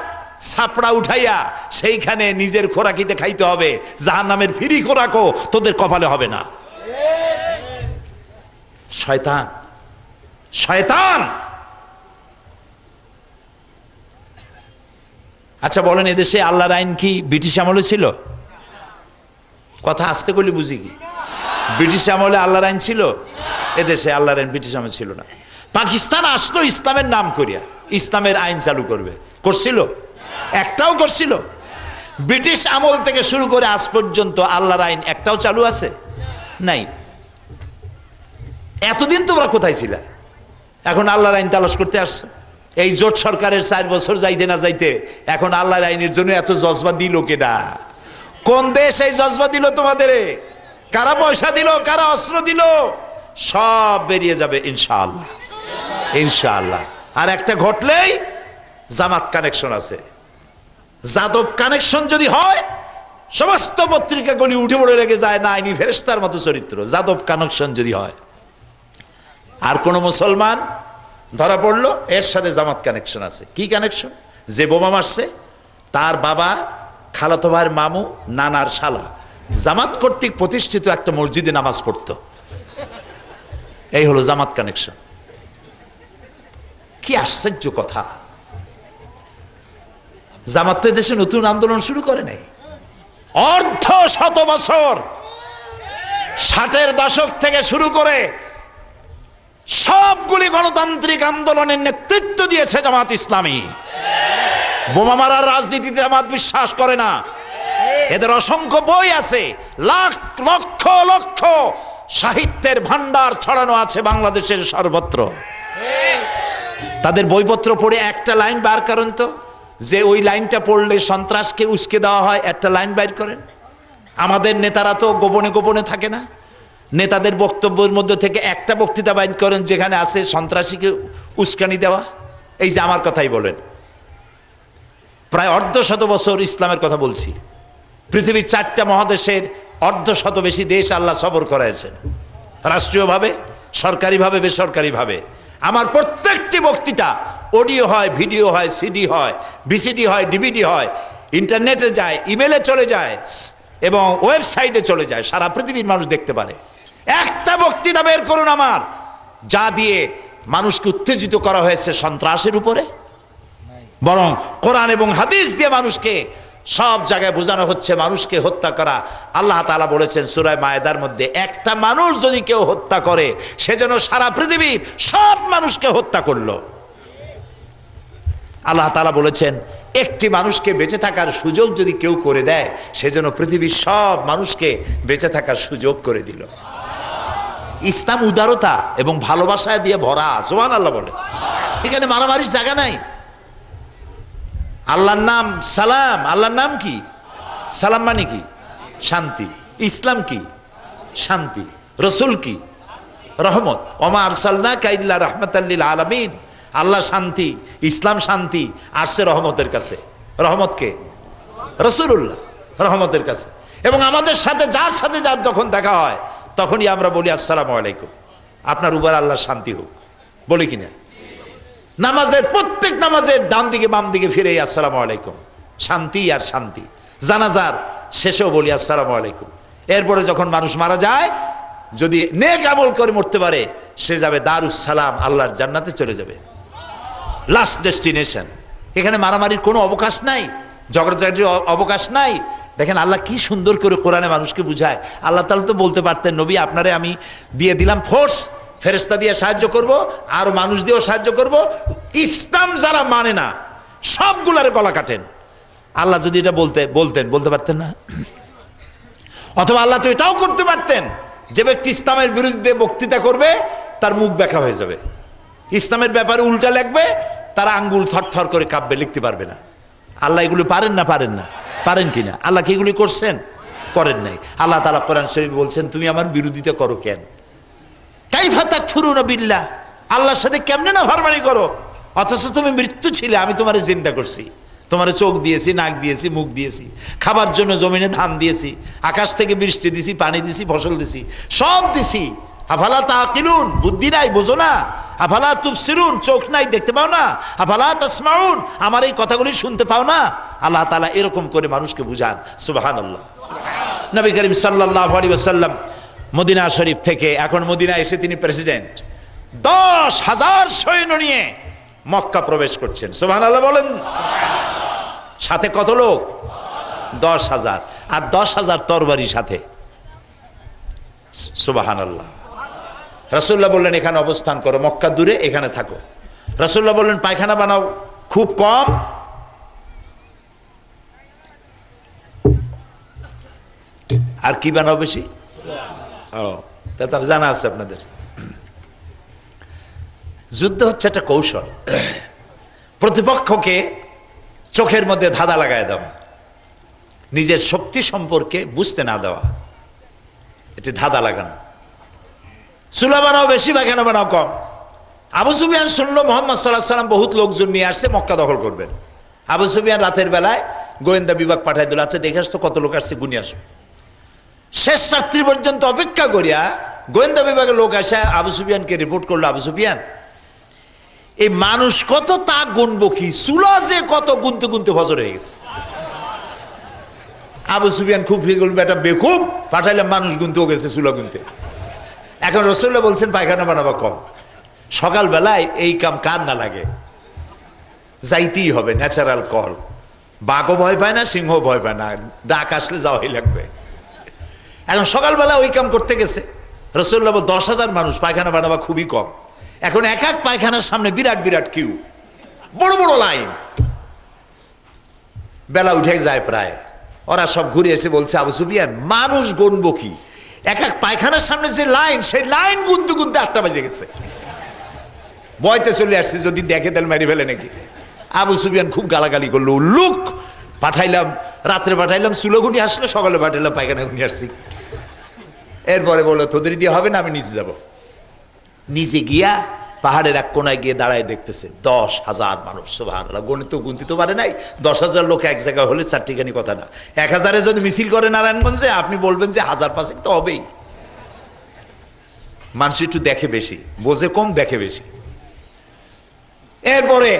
ছাপড়া উঠাইয়া সেইখানে নিজের খোরাকিতে খাইতে হবে। জাহান নামের ফিরি খোরাকও তোদের কপালে হবে না। শয়তান শয়তান! আচ্ছা বলেন, এদেশে আল্লাহর আইন কি ব্রিটিশ আমলে ছিল? কথা আসতে করলে বুঝি কি? ব্রিটিশ আমলে আল্লাহর আইন ছিল? এদেশে আল্লাহর আইন ব্রিটিশ আমল ছিল না। পাকিস্তান আসলো ইসলামের নাম করিয়া, ইসলামের আইন চালু করবে। করছিল? একটাও করছিল? ব্রিটিশ আমল থেকে শুরু করে আজ পর্যন্ত আল্লাহর আইন একটাও চালু আছে? নাই। এতদিন তোমরা কোথায় ছিলে? এখন আল্লাহর আইন তালাশ করতে আসছো? এই জোট সরকারের চার বছর যাইতে না যাইতে এখন আল্লাহর আইনের জন্য এত জজবা দিল কেডা? কোন দেশ এই জজবা দিল তোমাদের? কারা পয়সা দিল, কারা অস্ত্র দিল? সব বেরিয়ে যাবে, ইনশাআল্লাহ। ইনশাআল্লাহ। আর একটা ঘটলেই জামাত কানেকশন আছে। যাদব কানেকশন যদি হয়, সমস্ত পত্রিকাগুলি উঠে পড়ে রেখে যায়, না আইনি ফেরেস্তার মতো চরিত্র। যাদব কানেকশন যদি হয়। আর কোন মুসলমান ধরা পড়ল, এর সাথে জামাত কানেকশন আছে। কি কানেকশন? যে বোমা মারছে, তার বাবা খালাতো ভাইয়ের মামু, নানার শালা। জামাত কর্তৃক প্রতিষ্ঠিত একটা মসজিদে নামাজ পড়তো। এই হলো জামাত কানেকশন কি আশ্চর্য কথা। জামাত তো দেশে নতুন আন্দোলন শুরু করে নাই। অর্ধ শত বছর ষাটের দশক থেকে শুরু করে সবগুলি গণতান্ত্রিক আন্দোলনের নেতৃত্ব দিয়েছে জামাত ইসলামী। বোমা মারার রাজনীতিতে আমার বিশ্বাস করে না। এদের অসংখ্য বই আছে, লাখ, লক্ষ লক্ষ সাহিত্যের ভান্ডার ছড়ানো আছে বাংলাদেশের সর্বত্র। তাদের বইপত্র পড়ে একটা লাইন বার করেন তো, যে ওই লাইনটা পড়লে সন্ত্রাসকে উস্কে দেওয়া হয়, একটা লাইন বাইর করেন। আমাদের নেতারা তো গোপনে গোপনে থাকে না। নেতাদের বক্তব্যের মধ্যে থেকে একটা বক্তৃতা বাইর করেন, যেখানে আছে সন্ত্রাসীকে উস্কানি দেওয়া। এই যে আমার কথাই বলেন। প্রায় অর্ধ শত বছর ইসলামের কথা বলছি। পৃথিবীর চারটা মহাদেশের অর্ধ শত বেশি দেশ আল্লাহ সবর করাইছেন। রাষ্ট্রীয়ভাবে, সরকারিভাবে, বেসরকারিভাবে। আমার প্রত্যেকটি বক্তৃতা অডিও হয়, ভিডিও হয়, সিডি হয় বিসিডি হয়, ডিভিডি হয়, ইন্টারনেটে যায়, ইমেলে চলে যায় এবং ওয়েবসাইটে চলে যায়, সারা পৃথিবীর মানুষ দেখতে পারে। একটা বক্তৃতা বের করুন আমার, যা দিয়ে মানুষকে উত্তেজিত করা হয়েছে সন্ত্রাসের উপরে। বরং কোরআন এবং হাদিস দিয়ে মানুষকে, সব জায়গায় বোঝানো হচ্ছে মানুষকে হত্যা করা। আল্লাহ তালা বলেছেন সুরায় মায়েদার মধ্যে, একটা মানুষ যদি কেউ হত্যা করে, সে যেন সারা পৃথিবীর সব মানুষকে হত্যা করল। আল্লাহ তালা বলেছেন, একটি মানুষকে বেঁচে থাকার সুযোগ যদি কেউ করে দেয়, সে যেন পৃথিবীর সব মানুষকে বেঁচে থাকার সুযোগ করে দিল। ইসলাম উদারতা এবং ভালোবাসায় দিয়ে ভরা সোহান আল্লাহ বলে। এখানে মারামারির জায়গা নাই। আল্লাহর নাম সালাম। আল্লাহর নাম কি? সালাম মানে কি? শান্তি। ইসলাম কি? শান্তি। রসুল কি? রহমত। ওমা আরসালনা কাইল্লা রহমতাল্লিল আলমিন। আল্লাহ শান্তি, ইসলাম শান্তি, আসছে রহমতের কাছে। রহমতকে রসুল্লাহ রহমতের কাছে। এবং আমাদের সাথে, যার সাথে, যার যখন দেখা হয়, তখনই আমরা বলি, আসসালামু আলাইকুম। আপনার উবার আল্লাহ শান্তি হোক। বলি কিনা? নামাজের, প্রত্যেক নামাজের ডান দিকে, বাম দিকে ফিরে, আসসালামু আলাইকুম। শান্তি আর শান্তি। জানাজার শেষেও বলি, আসসালামু আলাইকুম। এরপরে যখন মানুষ মারা যায়, যদি নেক আমল করে মরতে পারে, সে যাবে দারুস সালাম আল্লাহর জান্নাতে চলে যাবে। লাস্ট ডেস্টিনেশন এখানে মারামারির কোনো অবকাশ নাই ঝগড়াঝাটির অবকাশ নাই। দেখেন আল্লাহ কি সুন্দর করে কোরআনে মানুষকে বুঝায়। আল্লাহ তাহলে তো বলতে পারতেন, নবী, আপনারে আমি দিয়ে দিলাম ফোর্স ফেরেস্তা দিয়ে সাহায্য করব, আর মানুষ দিয়েও সাহায্য করব। ইসলাম যারা মানে না, সবগুলারে গলা কাটেন। আল্লাহ যদি এটা বলতে, বলতেন, বলতে পারতেন না? অথবা আল্লাহ তো এটাও করতে পারতেন, যে ব্যক্তি ইসলামের বিরুদ্ধে বক্তৃতা করবে, তার মুখ ব্যাখ্যা হয়ে যাবে। ইসলামের ব্যাপারে উল্টা লিখবে, তারা আঙ্গুল থরথর করে কাব্যে লিখতে পারবে না। আল্লাহ এগুলি পারেন না পারেন না? পারেন কিনা? আল্লাহ কি এগুলি করছেন? করেন নাই। আল্লাহ তালা কোরআন শরীফ বলছেন, তুমি আমার বিরোধিতা করো কেন? কাইফা তাক ফুরুন বিল্লাহ। আল্লাহর সাথে কেমনে না ফারমানি করো? অথচ তুমি মৃত্যু ছিলে, আমি তোমার চিন্তা করছি। তোমার চোখ দিয়েছি, নাক দিয়েছি, মুখ দিয়েছি। খাবার জন্য জমিনে ধান দিয়েছি। আকাশ থেকে বৃষ্টি দিছি, পানি দিছি, ফসল দিছি। সব দিছি। আফালা তা কিনুন বুদ্ধি নাই, বোঝো না। আফালা তুবসিরুন? চোখ নাই, দেখতে পাও না। আফালা তাসমাউন? আমার এই কথাগুলি শুনতে পাও না। আল্লাহ তালা এরকম করে মানুষকে বুঝান। সুবাহান আল্লাহ নবী করিম সাল্লাহ আলী ওসাল্লাম মদিনা শরীফ থেকে। এখন মদিনা এসে তিনি প্রেসিডেন্ট দশ হাজার সৈন্য নিয়ে মক্কা প্রবেশ করছেন। সোহান আল্লাহ বলেন। সাথে কত লোক? দশ হাজার। আর দশ হাজার তরবারি সাথে। সুবাহান আল্লাহ রসুল্লাহ বললেন, এখানে অবস্থান করো। মক্কা দূরে, এখানে থাকো। রসুল্লাহ বললেন, পায়খানা বানাও। খুব কম। আর কি বানাও বেশি? ও তা জানা আছে আপনাদের। যুদ্ধ হচ্ছে একটা কৌশল। প্রতিপক্ষকে চোখের মধ্যে ধাঁধা লাগায় দেওয়া। নিজের শক্তি সম্পর্কে বুঝতে না দেওয়া। এটি ধাঁধা লাগানো। চুলা বানাও বেশি বা কেন বানাও কম। আবু সুবিয়ান শুনলো, মোহাম্মদ সাল্লাহ সাল্লাম বহুত লোকজন নিয়ে আসছে, মক্কা দখল করবেন। আবু সুবিয়ান রাতের বেলায় গোয়েন্দা বিভাগ পাঠাই দিল আচ্ছা দেখে আসতো কত লোক আসছে, গুনি আসো। শেষ রাত্রি পর্যন্ত অপেক্ষা করিয়া গোয়েন্দা বিভাগের লোক আসে, আবু সুফিয়ানকে রিপোর্ট করল আবু সুফিয়ান। এই মানুষ কত, তা গুনবো কি? চুলা যে কত, গুনতে গুনতে ফজর হয়ে গেছে। আবু সুফিয়ান খুব ফিরে করল, বেটা বেকুব পাঠাইলাম, মানুষ গুনতেও গেছে, চুলা গুনতে। এখন রসুল্লাহ বলছেন, পায়খানা বানাবা কম। সকালবেলায় এই কাম কার না লাগে? যাইতেই হবে ন্যাচারাল কল বাঘও ভয় পায় না সিংহ ভয় পায় না। ডাক আসলে যাওয়াই লাগবে। এখন সকালবেলা ওই কাম করতে গেছে। রসুল্লাহ বল দশ হাজার মানুষ, পায়খানা বানাবা খুবই কম। এখন এক এক পায়খানার সামনে বিরাট বিরাট কিউ বড় বড় লাইন। বেলা উঠে যায় প্রায়। ওরা সব ঘুরে এসে বলছে, আবু সুফিয়ান, মানুষ গণবো কি? এক এক পায়খানার সামনে যে লাইন, সেই লাইন গুনতে গুনতে আটটা বাজে গেছে। বয়তে চলে আসছে, যদি দেখে তাহলে মেরে ফেলে নাকি। আবু সুফিয়ান খুব গালাগালি করল লুক পাঠাইলাম, রাত্রে পাঠাইলাম সুলোগুনি আসলো, সকালে পাঠাইলাম, পায়খানা গুনি আসছি। এরপরে বলল তোদের দিয়ে হবে না, আমি নিচে যাব। নিচে গিয়া পাহাড়ের এক কোনায় গিয়ে দাঁড়ায় দেখতেছে, দশ হাজার মানুষ সোভান গণিত গুনতে তো পারে নাই, দশ হাজার লোক এক জায়গায় হলে চারটিখানি কথা না। এক হাজারে যদি মিছিল করে নারায়ণগঞ্জে, আপনি বলবেন যে হাজার পাঁচেক তো হবেই। মানুষ একটু দেখে বেশি, বোঝে কম দেখে বেশি। এরপরে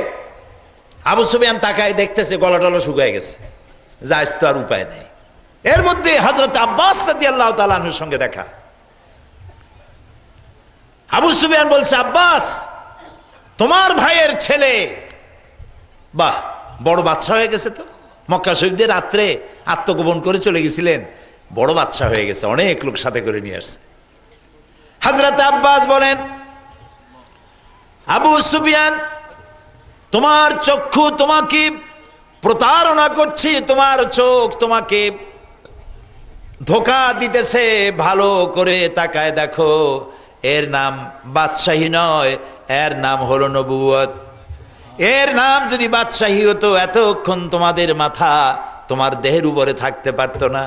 আবু সুবিয়ান তাকায় দেখতেছে গলা টলা শুকায় গেছে। যাইস তো আর উপায় নেই। এর মধ্যে হজরত আব্বাস সাদি আল্লাহ তালাহুর সঙ্গে দেখা। আবু সুবিয়ান বলছে, আব্বাস, তোমার ভাইয়ের ছেলে, বাহ, বড় বাচ্চা হয়ে গেছে তো। মক্কা শহীদদের রাত্রে আত্মগোপন করে চলে গেছিলেন। বড় বাচ্চা হয়ে গেছে, অনেক লোক সাথে করে নিয়ে আসছে। হজরত আব্বাস বলেন, আবু সুবিয়ান তোমার চক্ষু তোমাকে প্রতারণা করছি, তোমার চোখ তোমাকে ধোকা দিতেছে, ভালো করে তাকায় দেখো। এর নাম বাদশাহী নয়, এর নাম হলো নবুয়ত এর নাম যদি বাদশাহী হতো, এতক্ষণ তোমাদের মাথা তোমার দেহের উপরে থাকতে পারতো না।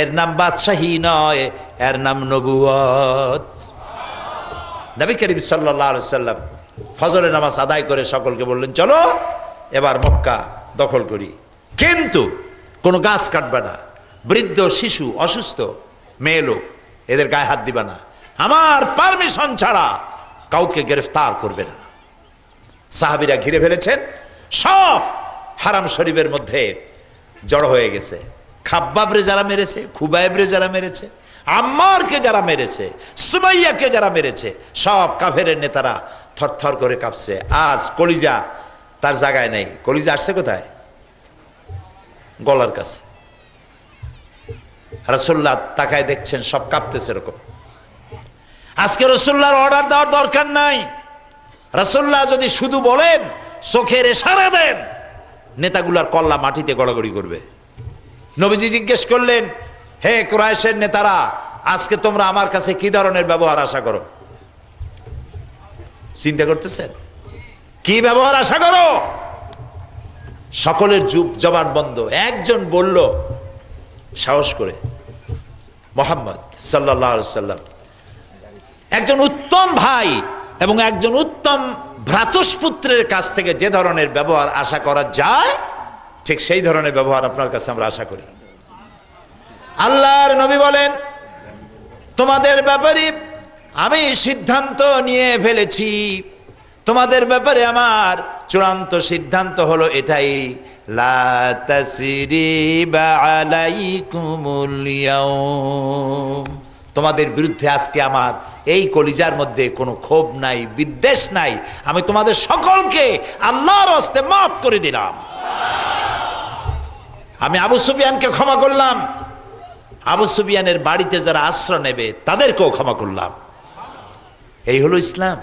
এর নাম বাদশাহী নয়, এর নাম নবুয়ত নবী করিম সাল্লাহ সাল্লাম ফজরের নামাজ আদায় করে সকলকে বললেন, চলো এবার মক্কা দখল করি। কিন্তু কোনো গাছ কাটবে না। বৃদ্ধ, শিশু, অসুস্থ, মেয়ে লোক, এদের গায়ে হাত দিবে না। আমার পারমিশন ছাড়া কাউকে গ্রেফতার করবে না। সাহাবিরা ঘিরে ফেলেছেন। সব হারাম শরীফের মধ্যে জড়ো হয়ে গেছে। খাব্বাবরে যারা মেরেছে, খুবাইবরে যারা মেরেছে, আম্মারকে যারা মেরেছে, সুমাইয়াকে যারা মেরেছে, সব কাফেরের নেতারা থরথর করে কাঁপছে। আজ কলিজা তার জায়গায় নেই। কলিজা আসছে কোথায়? গলার কাছে। রসুল্লাহ তাকায় দেখছেন, সব কাঁপতেছে এরকম। আজকে রসুল্লাহর অর্ডার দেওয়ার দরকার নাই। রসুল্লাহ যদি শুধু বলেন, চোখের এশারা দেন, নেতাগুলার কল্লা মাটিতে গড়াগড়ি করবে। নবীজি জিজ্ঞেস করলেন, হে ক্রাইশের নেতারা, আজকে তোমরা আমার কাছে কি ধরনের ব্যবহার আশা করো? চিন্তা করতেছেন? কি ব্যবহার আশা করো? সকলের যুব জবান বন্ধ। একজন বলল, সাহস করে, মোহাম্মদ সাল্লাহ সাল্লাম, একজন উত্তম ভাই এবং একজন উত্তম ভ্রাতুষ্পুত্রের কাছ থেকে যে ধরনের ব্যবহার আশা করা যায়, ঠিক সেই ধরনের ব্যবহার আপনার কাছে আমরা আশা করি। আল্লাহর নবী বলেন, তোমাদের ব্যাপারে আমি সিদ্ধান্ত নিয়ে ফেলেছি। তোমাদের ব্যাপারে আমার চূড়ান্ত সিদ্ধান্ত হলো এটাই। তোমাদের বিরুদ্ধে আজকে আমার এই কলিজার মধ্যে কোনো ক্ষোভ নাই, বিদ্বেষ নাই। আমি তোমাদের সকলকে আল্লাহর হস্তে মাফ করে দিলাম। আমি আবু সুফিয়ানকে ক্ষমা করলাম। আবু সুফিয়ানের বাড়িতে যারা আশ্রয় নেবে, তাদেরকেও ক্ষমা করলাম। এই হলো ইসলাম।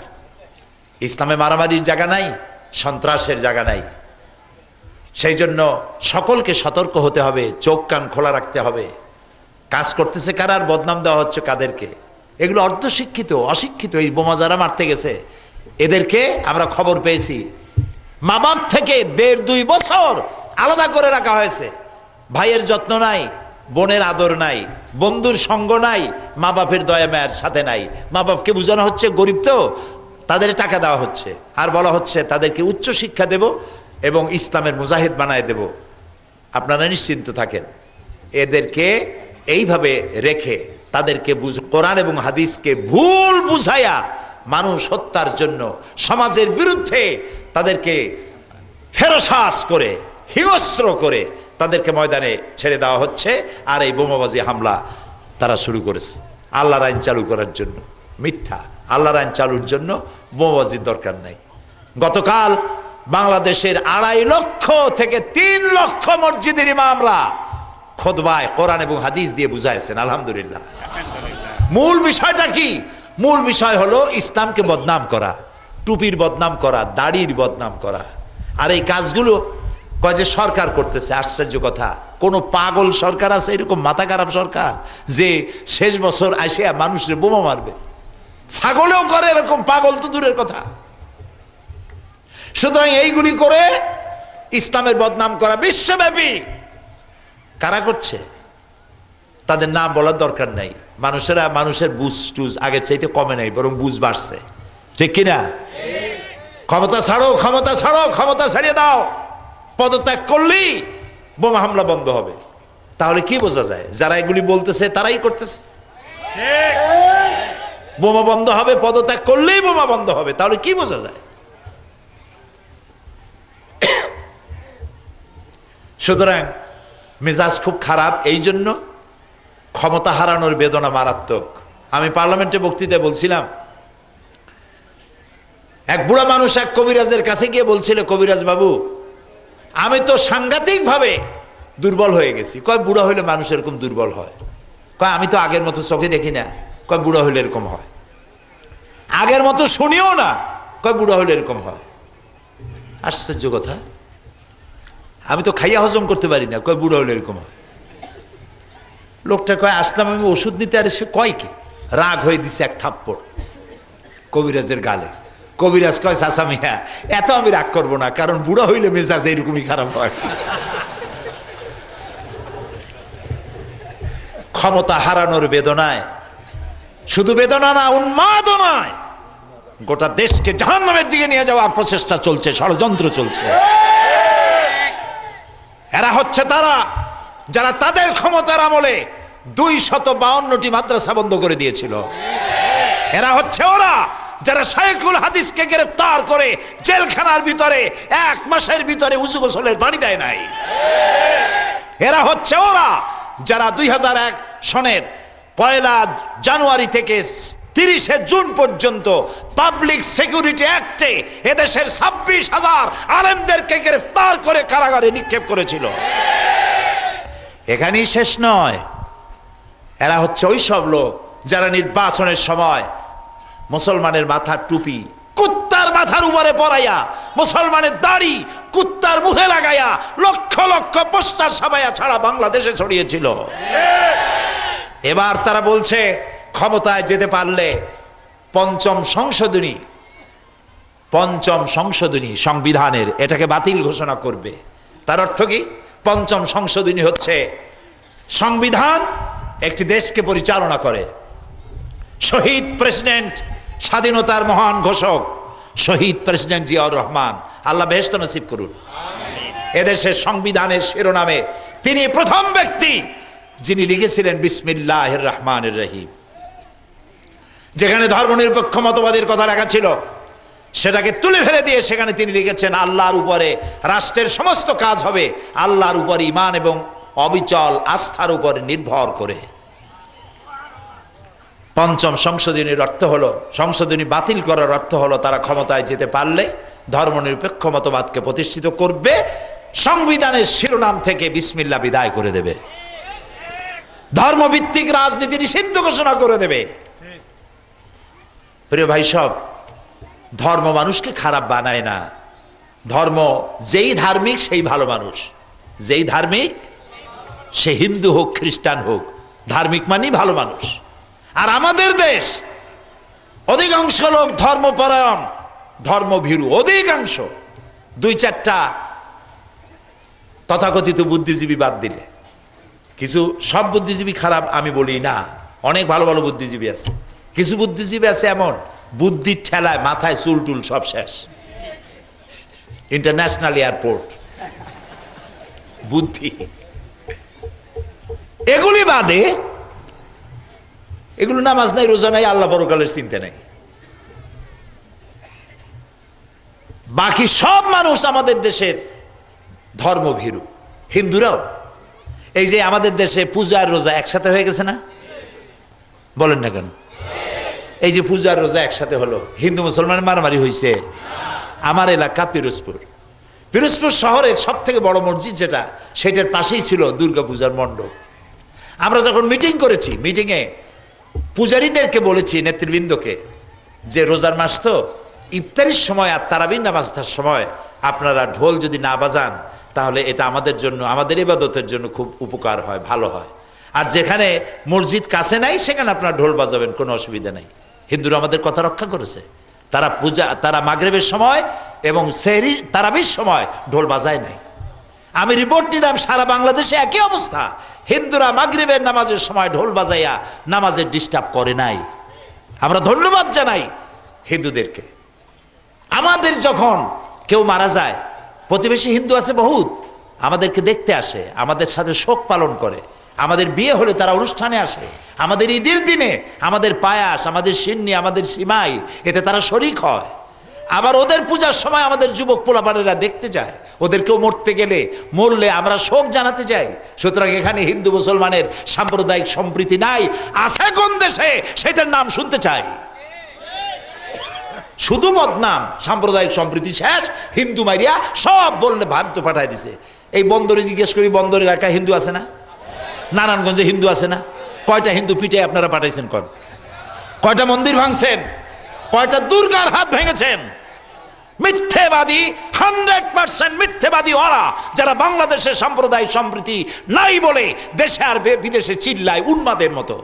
ইসলামে মারামারির জায়গা নাই, সন্ত্রাসের জায়গা নাই। সেই জন্য সকলকে সতর্ক হতে হবে, চোখ কান খোলা রাখতে হবে। কাজ করতেছে কারা আর বদনাম দেওয়া হচ্ছে কাদেরকে? এগুলো অর্ধশিক্ষিত, অশিক্ষিত এই বোমা যারা মারতে গেছে, এদেরকে আমরা খবর পেয়েছি। মা বাপ থেকে দেড় দুই বছর আলাদা করে রাখা হয়েছে। ভাইয়ের যত্ন নাই বোনের আদর নাই, বন্ধুর সঙ্গ নাই মা বাপের দয়া মায়ের সাথে নাই। মা বাপকে বোঝানো হচ্ছে গরিব তো, তাদের টাকা দেওয়া হচ্ছে। আর বলা হচ্ছে তাদেরকে উচ্চ শিক্ষা দেব এবং ইসলামের মুজাহিদ বানায় দেব। আপনারা নিশ্চিন্ত থাকেন, এদেরকে এইভাবে রেখে তাদেরকে কোরআন এবং হাদিসকে ভুল বুঝাইয়া মানুষ হত্যার জন্য সমাজের বিরুদ্ধে তাদেরকে ফেরসাস করে, হিংস্র করে তাদেরকে ময়দানে ছেড়ে দেওয়া হচ্ছে আর এই বোমাবাজি হামলা তারা শুরু করেছে। আল্লাহর আইন চালু করার জন্য। মিথ্যা। আল্লাহর আইন চালুর জন্য বোমাবাজির দরকার নাই। গতকাল বাংলাদেশের আড়াই লক্ষ থেকে তিন লক্ষ মসজিদের ইমামরা খোদবায় কোরআন এবং হাদিস দিয়ে বুঝাইছেন, আলহামদুলিল্লাহ। মূল বিষয়টা কি? মূল বিষয় হলো ইসলামকে বদনাম করা, টুপির বদনাম করা, দাড়ির বদনাম করা। আর এই কাজগুলো কয় যে সরকার করতেছে, আশ্চর্য কথা। কোন পাগল সরকার আছে? এরকম মাথা খারাপ সরকার যে শেষ বছর আসিয়া মানুষের বোমা মারবে। ছাগলেও করে এরকম পাগল তো দূরের কথা। সুতরাং এইগুলি করে ইসলামের বদনাম করা বিশ্বব্যাপী। কারা করছে? তাদের নাম বলার দরকার নাই। মানুষেরা মানুষের বুঝ টুজ আগের চাইতে কমে নাই, বরং বুঝ বাড়ছে। ঠিক কিনা? ক্ষমতা ছাড়ো ক্ষমতা ছাড়ো, ক্ষমতা ছাড়িয়ে দাও। পদত্যাগ করলেই বোমা হামলা বন্ধ হবে। তাহলে কি বোঝা যায়? যারা এগুলি বলতেছে, তারাই করতেছে। বোমা বন্ধ হবে, পদত্যাগ করলেই বোমা বন্ধ হবে। তাহলে কি বোঝা যায়? সুতরাং মেজাজ খুব খারাপ এই জন্য ক্ষমতা হারানোর বেদনা মারাত্মক। আমি পার্লামেন্টে বক্তৃতায় বলছিলাম। এক বুড়া মানুষ এক কবিরাজের কাছে গিয়ে বলছিল, কবিরাজ বাবু আমি তো সাংঘাতিক ভাবে দুর্বল হয়ে গেছি। কয়, বুড়া হইলে মানুষ এরকম দুর্বল হয়? কয়, আমি তো আগের মতো চোখে দেখি না। কয়, বুড়া হইলে এরকম হয়? আগের মতো শুনিও না। কয়, বুড়া হইলে এরকম হয়? আশ্চর্য কথা। আমি তো খাইয়া হজম করতে পারি না। কয়, বুড়ো হলে এরকম হয়? লোকটা কয়, আসলাম আমি ওষুধ নিতে। আর সে কয় কি? রাগ হয়ে দিছে এক থাপ্পড় কবিরাজের গালে। কবিরাজ কয়, চাচা মিয়া, এত আমি রাগ করব না, কারণ বুড়ো হইলে মেজাজ এইরকমই খারাপ হয়। ক্ষমতা হারানোর বেদনায়, শুধু বেদনা না, উন্মাদনায় গোটা দেশকে জাহান্নামের দিকে নিয়ে যাওয়ার প্রচেষ্টা চলছে, ষড়যন্ত্র চলছে। এরা হচ্ছে তারা, যারা তাদের ক্ষমতার আমলে দুই শত বাউন্নটি মাদ্রাসা বন্ধ করে দিয়েছিল। এরা হচ্ছে ওরা যারা শাইখুল হাদিসকে গ্রেফতার করে জেলখানার ভিতরে, এক মাসের ভিতরে উঁচু গোসলের পানি দেয় নাই। এরা হচ্ছে ওরা যারা দুই হাজার এক সনের পয়লা জানুয়ারি থেকে তিরিশে জুন পর্যন্ত পাবলিক সিকিউরিটি অ্যাক্টে এদেশের ছাব্বিশ হাজার আলেমদেরকে গ্রেফতার করে কারাগারে নিক্ষেপ করেছিল। এখানেই শেষ নয়। এরা হচ্ছে ওই সব লোক যারা নির্বাচনের সময় মুসলমানের মাথার টুপি, কুত্তার মাথার উপরে পরাইয়া, মুসলমানের দাড়ি, কুত্তার মুখে লাগাইয়া, লক্ষ লক্ষ পোস্টার সাবাইয়া ছাড়া বাংলাদেশে ছড়িয়েছিল। এবার তারা বলছে, ক্ষমতায় যেতে পারলে পঞ্চম সংশোধনী পঞ্চম সংশোধনী সংবিধানের এটাকে বাতিল ঘোষণা করবে। তার অর্থ কি? পঞ্চম সংশোধনী হচ্ছে, সংবিধান একটি দেশকে পরিচালনা করে। শহীদ প্রেসিডেন্ট স্বাধীনতার মহান ঘোষক শহীদ প্রেসিডেন্ট জিয়াউর রহমান। আল্লাহ বেহস্ত নসিব করুন। এদেশের সংবিধানের শিরোনামে তিনি প্রথম ব্যক্তি যিনি লিখেছিলেন বিসমিল্লাহ রহমানের রহিম। যেখানে ধর্মনিরপেক্ষ মতবাদের কথা লেখা ছিল সেটাকে তুলে ফেলে দিয়ে সেখানে তিনি লিখেছেন আল্লাহর উপরে রাষ্ট্রের সমস্ত কাজ হবে আল্লাহর উপর ইমান এবং অবিচল আস্থার উপর নির্ভর করে। পঞ্চম সংশোধনীর অর্থ হলো, সংশোধনী বাতিল করার অর্থ হলো তারা ক্ষমতায় যেতে পারলে ধর্মনিরপেক্ষ মতবাদকে প্রতিষ্ঠিত করবে, সংবিধানের শিরোনাম থেকে বিসমিল্লা বিদায় করে দেবে। ধর্মভিত্তিক রাজনীতি নিষিদ্ধ ঘোষণা করে দেবে। প্রিয় ভাই সব, ধর্ম মানুষকে খারাপ বানায় না। ধর্ম যেই ধার্মিক সেই ভালো মানুষ। যেই ধার্মিক সে হিন্দু হোক, খ্রিস্টান হোক, ধার্মিক মানেই ভালো মানুষ। আর আমাদের দেশ, অধিকাংশ লোক ধর্মপরায়ণ, ধর্মভীরু, অধিকাংশ। দুই চারটা তথাকথিত বুদ্ধিজীবী বাদ দিলে। কিছু সব বুদ্ধিজীবী খারাপ, আমি বলি না। অনেক ভালো ভালো বুদ্ধিজীবী আছে। কিছু বুদ্ধিজীবী আছে এমন বুদ্ধির ঠেলায়, মাথায় চুল টুল সব শেষ। International airport. বুদ্ধি। এগুলি বাদে এগুলো নামাজ নাই, রোজা নাই, আল্লাহ বড়কালের চিন্তা নাই। বাকি সব মানুষ আমাদের দেশের ধর্মভীরু, হিন্দুরাও। এই যে আমাদের দেশে পূজা আর রোজা একসাথে হয়ে গেছে না? বলেন না কেন? এই যে পূজা আর রোজা একসাথে হলো, হিন্দু মুসলমানের মারামারি হয়েছে আমার এলাকা পিরোজপুর। পিরোজপুর শহরের সব থেকে বড় মসজিদ যেটা, সেটার পাশেই ছিল দুর্গা পূজার মণ্ডপ। আমরা যখন মিটিং করেছি মিটিংয়ে পূজারীদেরকে বলেছি, নেতৃবৃন্দকে, যে রোজার মাস তো ইফতারির সময় আর তারাবিন নামাজটার সময় আপনারা ঢোল যদি না বাজান, তাহলে এটা আমাদের জন্য, আমাদের ইবাদতের জন্য খুব উপকার হয়, ভালো হয়। আর যেখানে মসজিদ কাছে নাই, সেখানে আপনারা ঢোল বাজাবেন, কোনো অসুবিধা নেই। হিন্দুরা আমাদের কথা রক্ষা করেছে। তারা পূজা, তারা মাগরেবের সময় এবং সেহরি, তারাবির সময় ঢোল বাজায় নাই। আমি রিপোর্ট নিলাম সারা বাংলাদেশে একই অবস্থা। হিন্দুরা মাগরিবের নামাজের সময় ঢোল বাজাইয়া নামাজের ডিস্টার্ব করে নাই। আমরা ধন্যবাদ জানাই হিন্দুদেরকে। আমাদের যখন কেউ মারা যায়, প্রতিবেশী হিন্দু আছে বহুত, আমাদেরকে দেখতে আসে, আমাদের সাথে শোক পালন করে। আমাদের বিয়ে হলে তারা অনুষ্ঠানে আসে। আমাদের ঈদের দিনে আমাদের পায়াস, আমাদের সিন্নি, আমাদের সীমাই, এতে তারা শরিক হয়। আবার ওদের পূজার সময় আমাদের যুবক পোলাপানেরা দেখতে যায়। ওদেরকেও মরতে গেলে মরলে আমরা শোক জানাতে যাই। সুতরাং এখানে হিন্দু মুসলমানের সাম্প্রদায়িক সম্প্রীতি নাই। আছে কোন দেশে? সেটার নাম শুনতে চাই। শুধু বদনাম, সাম্প্রদায়িক সম্প্রীতি শেষ। হিন্দু মারিয়া সব বললে ভারত পাঠায় দিছে। এই বন্দরে জিজ্ঞেস করি বন্দর এলাকায় হিন্দু আছে না? নারায়ণগঞ্জে হিন্দু আছে না? কয়টা হিন্দু পিঠে আপনারা পাঠাইছেন কন? কয়টা মন্দির ভাঙছেন? কয়টা দুর্গার হাত ভেঙেছেন? মিথ্যেবাদী, হান্ড্রেড পার্সেন্ট মিথ্যেবাদী ওরা, যারা বাংলাদেশের সাম্প্রদায়িক সম্প্রীতি নাই বলে দেশে আর বিদেশে চিল্লায় উন্মাদের মতো।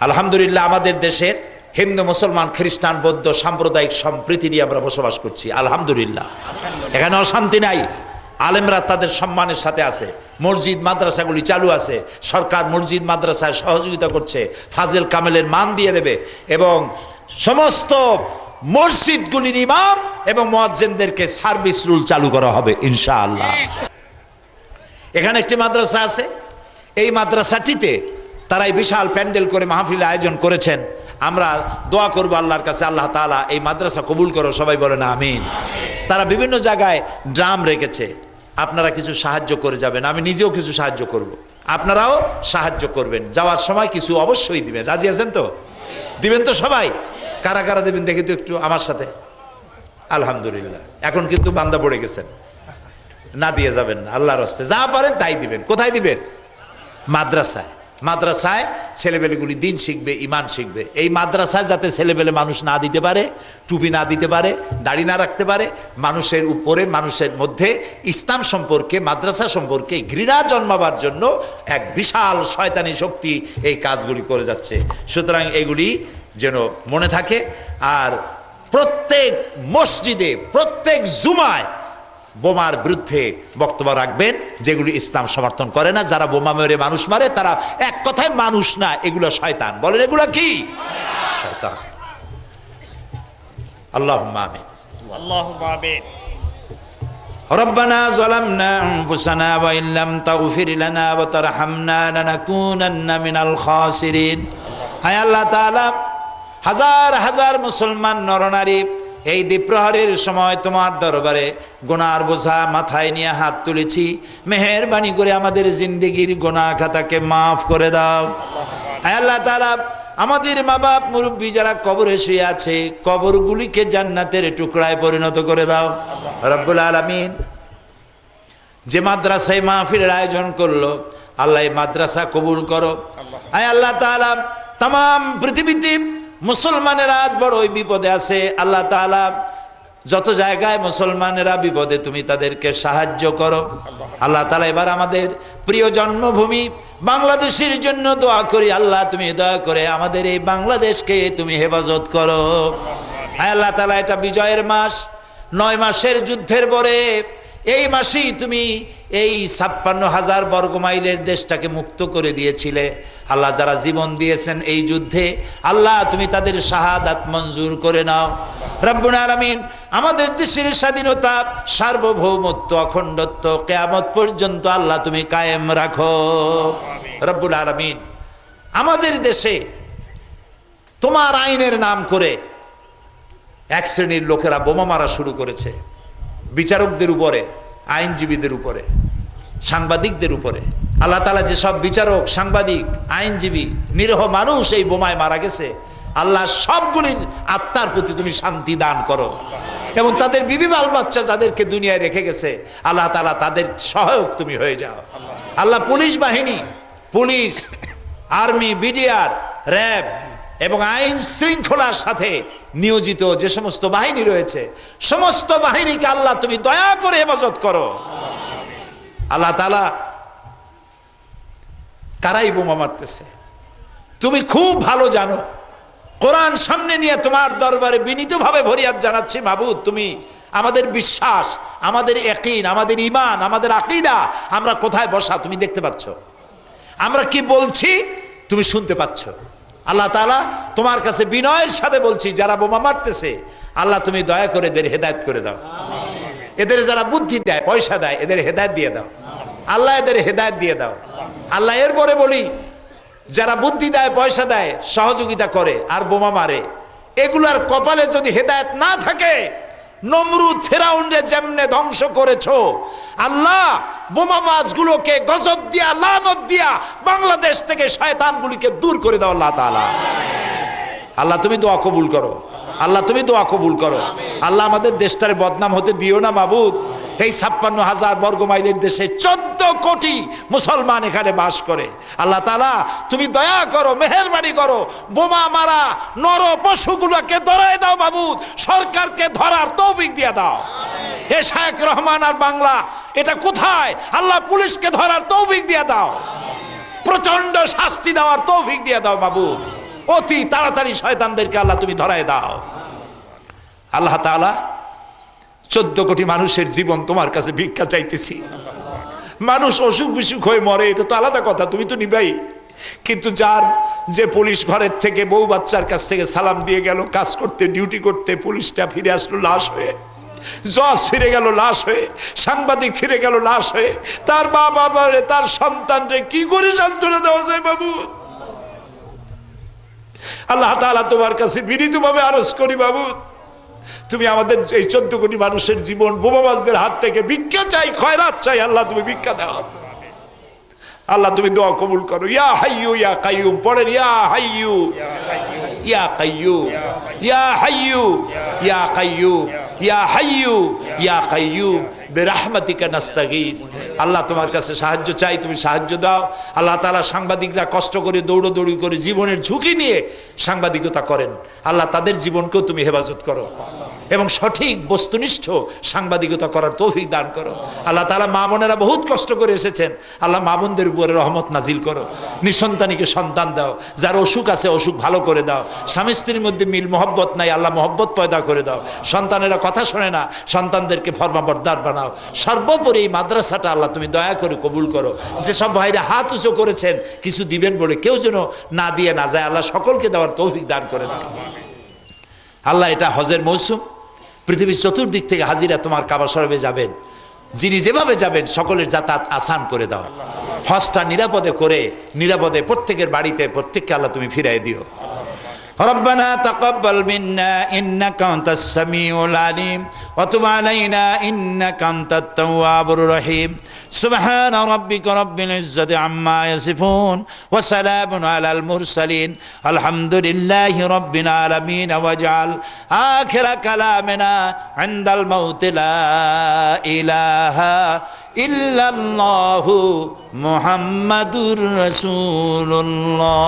আলহামদুলিল্লাহ, আমাদের দেশের হিন্দু, মুসলমান, খ্রিস্টান, বৌদ্ধ সাম্প্রদায়িক সম্প্রীতি নিয়ে আমরা বসবাস করছি। আলহামদুলিল্লাহ। এখানে অশান্তি নাই। আলেমরা তাদের সম্মানের সাথে আছে। মসজিদ, মাদ্রাসাগুলি চালু আছে। সরকার মসজিদ, মাদ্রাসায় সহযোগিতা করছে। ফাজেল কামেলের মান দিয়ে দেবে এবং সমস্ত মসজিদগুলির ইমাম এবং মোয়াজ্জেনদেরকে সার্ভিস রুল চালু করা হবে, ইনশাআল্লাহ। এখানে একটি মাদ্রাসা আছে। এই মাদ্রাসাটিতে তারা এই বিশাল প্যান্ডেল করে মাহফিল আয়োজন করেছেন। আমরা দোয়া করব আল্লাহর কাছে, আল্লাহ তাআলা এই মাদ্রাসা কবুল করো, সবাই বলে না, আমিন। তারা বিভিন্ন জায়গায় ড্রাম রেখেছে। আপনারা কিছু সাহায্য করে যাবেন, আমি নিজেও কিছু সাহায্য করব। আপনারাও সাহায্য করবেন। যাওয়ার সময় কিছু অবশ্যই দিবেন। রাজি আছেন তো? দিবেন তো সবাই? কারা কারা দেবেন দেখি তো একটু আমার সাথে। আলহামদুলিল্লাহ। এখন কিন্তু বান্দা পড়ে গেছেন। না দিয়ে যাবেন আল্লাহর হস্তে। যা পারেন তাই দিবেন। কোথায় দিবেন? মাদ্রাসায়। মাদ্রাসায় ছেলেবেলেগুলি দিন শিখবে, ইমান শিখবে। এই মাদ্রাসায় যাতে ছেলেবেলে মানুষ না দিতে পারে, টুপি না দিতে পারে, দাড়ি না রাখতে পারে, মানুষের উপরে, মানুষের মধ্যে ইসলাম সম্পর্কে, মাদ্রাসা সম্পর্কে ঘৃণা জন্মাবার জন্য এক বিশাল শয়তানি শক্তি এই কাজগুলি করে যাচ্ছে। সুতরাং এগুলি যেন মনে থাকে। আর প্রত্যেক মসজিদে, প্রত্যেক জুমায় বোমার বিরুদ্ধে বক্তব্য রাখবেন যেগুলি ইসলাম সমর্থন করে না যারা বোমা মেরে মানুষ মারে তারা এক কথায় মানুষ না এগুলো শয়তান বলেন এগুলো কি শয়তান আল্লাহ আমিন اللهم آمين ربنا ظلمنا أنفسنا وإن لم تغفر لنا وترحمنا لنكونن من الخاسرين হায় আল্লাহ তাআলা হাজার হাজার মুসলমান নরনারী এই দ্বীপ্রহরের সময় তোমার দরবারে গোনার বোঝা মাথায় নিয়ে হাত তুলেছি। মেহেরবানি করে আমাদের জিন্দিগির গোনা খাতাকে মাফ করে দাও। আল্লাহ তাআলা, আমাদের মা বাপ মুরব্বী যারা কবরে শুয়ে আছে, কবরগুলিকে জান্নাতের টুকরায় পরিণত করে দাও। রব্বুল আলমিন যে মাদ্রাসায় মাহফিলের আয়োজন করল, আল্লাহ মাদ্রাসা কবুল করো। আয় আল্লাহ তাআলা, তাম, পৃথিবীতে মুসলমানেরা আজ বড় ওই বিপদে আছে। আল্লাহ তাআলা যত জায়গায় মুসলমানেরা বিপদে, তুমি তাদেরকে সাহায্য করো। আল্লাহ তাআলা এবার আমাদের প্রিয় জন্মভূমি বাংলাদেশের জন্য দোয়া করি। আল্লাহ তুমি দয়া করে আমাদের এই বাংলাদেশকে তুমি হেফাজত করো। আয় আল্লাহ তালা এটা বিজয়ের মাস। নয় মাসের যুদ্ধের পরে এই মাসেই তুমি এই ছাপ্পান্ন হাজার বর্গ মাইলের দেশটাকে মুক্ত করে দিয়েছিলে। আল্লাহ যারা জীবন দিয়েছেন এই যুদ্ধে আল্লাহ তুমি তাদের শাহাদাত মঞ্জুর করে নাও। রব্বুল আলামিন আমাদের দেশের স্বাধীনতা সার্বভৌমত্ব অখণ্ডত্ব কেয়ামত পর্যন্ত আল্লাহ তুমি কায়েম রাখো। রব্বুল আলামিন আমাদের দেশে তোমার আইনের নাম করে এক শ্রেণির লোকেরা বোমা মারা শুরু করেছে। বিচারকদের উপরে, আইনজীবীদের উপরে, সাংবাদিকদের উপরে। আল্লাহ তালা যেসব বিচারক, সাংবাদিক, আইনজীবী, নিরহ মানুষ এই বোমায় মারা গেছে, আল্লাহ সবগুলির আত্মার প্রতি তুমি শান্তি দান করো। এবং তাদের বিবি বাল বাচ্চা যাদেরকে দুনিয়ায় রেখে গেছে, আল্লাহ তালা তাদের সহায়ক তুমি হয়ে যাও। আল্লাহ পুলিশ বাহিনী, পুলিশ, আর্মি, বিডিআর, র্যাব এবং আইন শৃঙ্খলার সাথে নিয়োজিত যে সমস্ত বাহিনী রয়েছে, সমস্ত বাহিনীকে আল্লাহ তুমি দয়া করে হেফাজত করো। আল্লাহ তালা কারাই বোমা মারতেছে। তুমি খুব ভালো জানো, কোরআন সামনে নিয়ে তোমার দরবারে বিনীতভাবে ভরিয়াত জানাচ্ছি মাবুদ তুমি আমাদের বিশ্বাস, আমাদের একিন আমাদের ইমান আমাদের আকিদা, আমরা কোথায় বসা তুমি দেখতে পাচ্ছ। আমরা কি বলছি, তুমি শুনতে পাচ্ছ। আল্লাহ তালা তোমার কাছে বিনয়ের সাথে বলছি, যারা বোমা মারতেছে, আল্লাহ তুমি দয়া করে এদের হেদায়ত করে দাও। এদের যারা বুদ্ধি দেয়, পয়সা দেয়, এদের হেদায়ত দিয়ে দাও। আল্লাহ এদের হেদায়ত দিয়ে দাও। আল্লাহ এরপরে বলি, যারা বুদ্ধি দেয়, পয়সা দেয়, সহযোগিতা করে, আর বোমা মারে, এগুলার কপালে যদি হেদায়ত না থাকে নমরুদ ফেরাউনরে যেমনে ধ্বংস করেছ, আল্লাহ বোমাবাজগুলোকে গজব দিয়া, লানত দিয়া বাংলাদেশ থেকে শয়তানগুলিকে দূর করে দাও আল্লাহ তালা আল্লাহ তুমি দোয়া কবুল করো। আল্লাহ, তুমি দোয়া কবুল করো। আল্লাহ আমাদের দেশটারে বদনাম হতে দিও না, মাবুদ। এই ছাপ্পান্ন হাজার বর্গ মাইলের দেশে চোদ্দ কোটি মুসলমান এখানে বাস করে। আল্লাহ তালা তুমি দয়া করো, মেহরবানি করো, বোমা মারা নর পশুগুলোকে ধরায় দাও বাবুদ সরকারকে ধরার তৌফিক দিয়ে দাও। এ শায়েক রহমান আর বাংলা, এটা কোথায়? আল্লাহ পুলিশকে ধরার তৌফিক দিয়ে দাও। প্রচণ্ড শাস্তি দেওয়ার তৌফিক দিয়ে দাও বাবু অতি তাড়াতাড়ি শয়তানদেরকে আল্লাহ তুমি ধরায় দাও। আল্লাহ তাআলা চোদ্দ কোটি মানুষের জীবন তোমার কাছে ভিক্ষা চাইতেছি। মানুষ অসুখ বিসুখ হয়ে মরে, এটা তো আলাদা কথা, তুমি তো নিবাই। কিন্তু যার যে পুলিশ ঘরের থেকে বউ বাচ্চার কাছ থেকে সালাম দিয়ে গেল, কাজ করতে, ডিউটি করতে, পুলিশটা ফিরে আসলো লাশ হয়ে। জজ ফিরে গেল লাশ হয়ে, সাংবাদিক ফিরে গেল লাশ হয়ে। তার মা বাবারে তার সন্তানরে কি করে সান্ত্বনা দেওয়া যায় বাবু? আল্লাহ তালা তোমার কাছে বিনীতভাবে আরজ করি বাবু। তুমি আমাদের এই চোদ্দ কোটি মানুষের জীবন বোমাবাজদের হাত থেকে ভিক্ষা চাই, খয়রাত চাই, আল্লাহ তুমি ভিক্ষা দাও। আল্লাহ তুমি দোয়া কবুল করো। ইয়া হাইয়ু, ইয়া কাইয়ুম, পড়েন, ইয়া হাইয়ু, ইয়া কাইয়ু ইয়া হাইয়ু, ইয়া কাইয়ু ইয়া হাইয়ু, ইয়া কাইয়ুম, বেরাহমাতিকা নাস্তাগিস। আল্লাহ তোমার কাছে সাহায্য চাই, তুমি সাহায্য দাও। আল্লাহ তালা সাংবাদিকরা কষ্ট করে দৌড়োদৌড়ি করে জীবনের ঝুঁকি নিয়ে সাংবাদিকতা করেন। আল্লাহ তাদের জীবনকেও তুমি হেফাজত করো। এবং সঠিক বস্তুনিষ্ঠ সাংবাদিকতা করার তৌফিক দান করো। আল্লাহ তালা মা বোনেরা বহুত কষ্ট করে এসেছেন। আল্লাহ মা বোনদের উপরে রহমত নাজিল করো। নিঃসন্তানীকে সন্তান দাও। যার অসুখ আছে, অসুখ ভালো করে দাও। স্বামী স্ত্রীর মধ্যে মিল, মহব্বত নাই, আল্লাহ মহব্বত পয়দা করে দাও। সন্তানেরা কথা শোনে না, সন্তানদেরকে ফরমা বরদার বানাও। সর্বোপরি এই মাদ্রাসাটা আল্লাহ তুমি দয়া করে কবুল করো। যেসব ভাইরা হাত উঁচু করেছেন, কিছু দিবেন বলে কেউ যেন না দিয়ে না যায়, আল্লাহ সকলকে দেওয়ার তৌফিক দান করে দাও। আল্লাহ, এটা হজের মৌসুম। পৃথিবীর চতুর্দিক থেকে হাজিরা তোমার কাবা সরবে যাবেন। যিনি যেভাবে যাবেন, সকলের যাতায়াত আসান করে দাও। হজটা নিরাপদে করে, নিরাপদে প্রত্যেকের বাড়িতে প্রত্যেককে আল্লাহ তুমি ফিরাই দিও। ربنا تقبل منا إنك أنت السميع العليم وتب علينا إنك أنت التواب الرحيم سبحان ربك رب العزة عما يصفون وسلام على المرسلين الحمد لله رب العالمين واجعل آخر كلامنا عند الموت لا إله إلا الله محمد رسول الله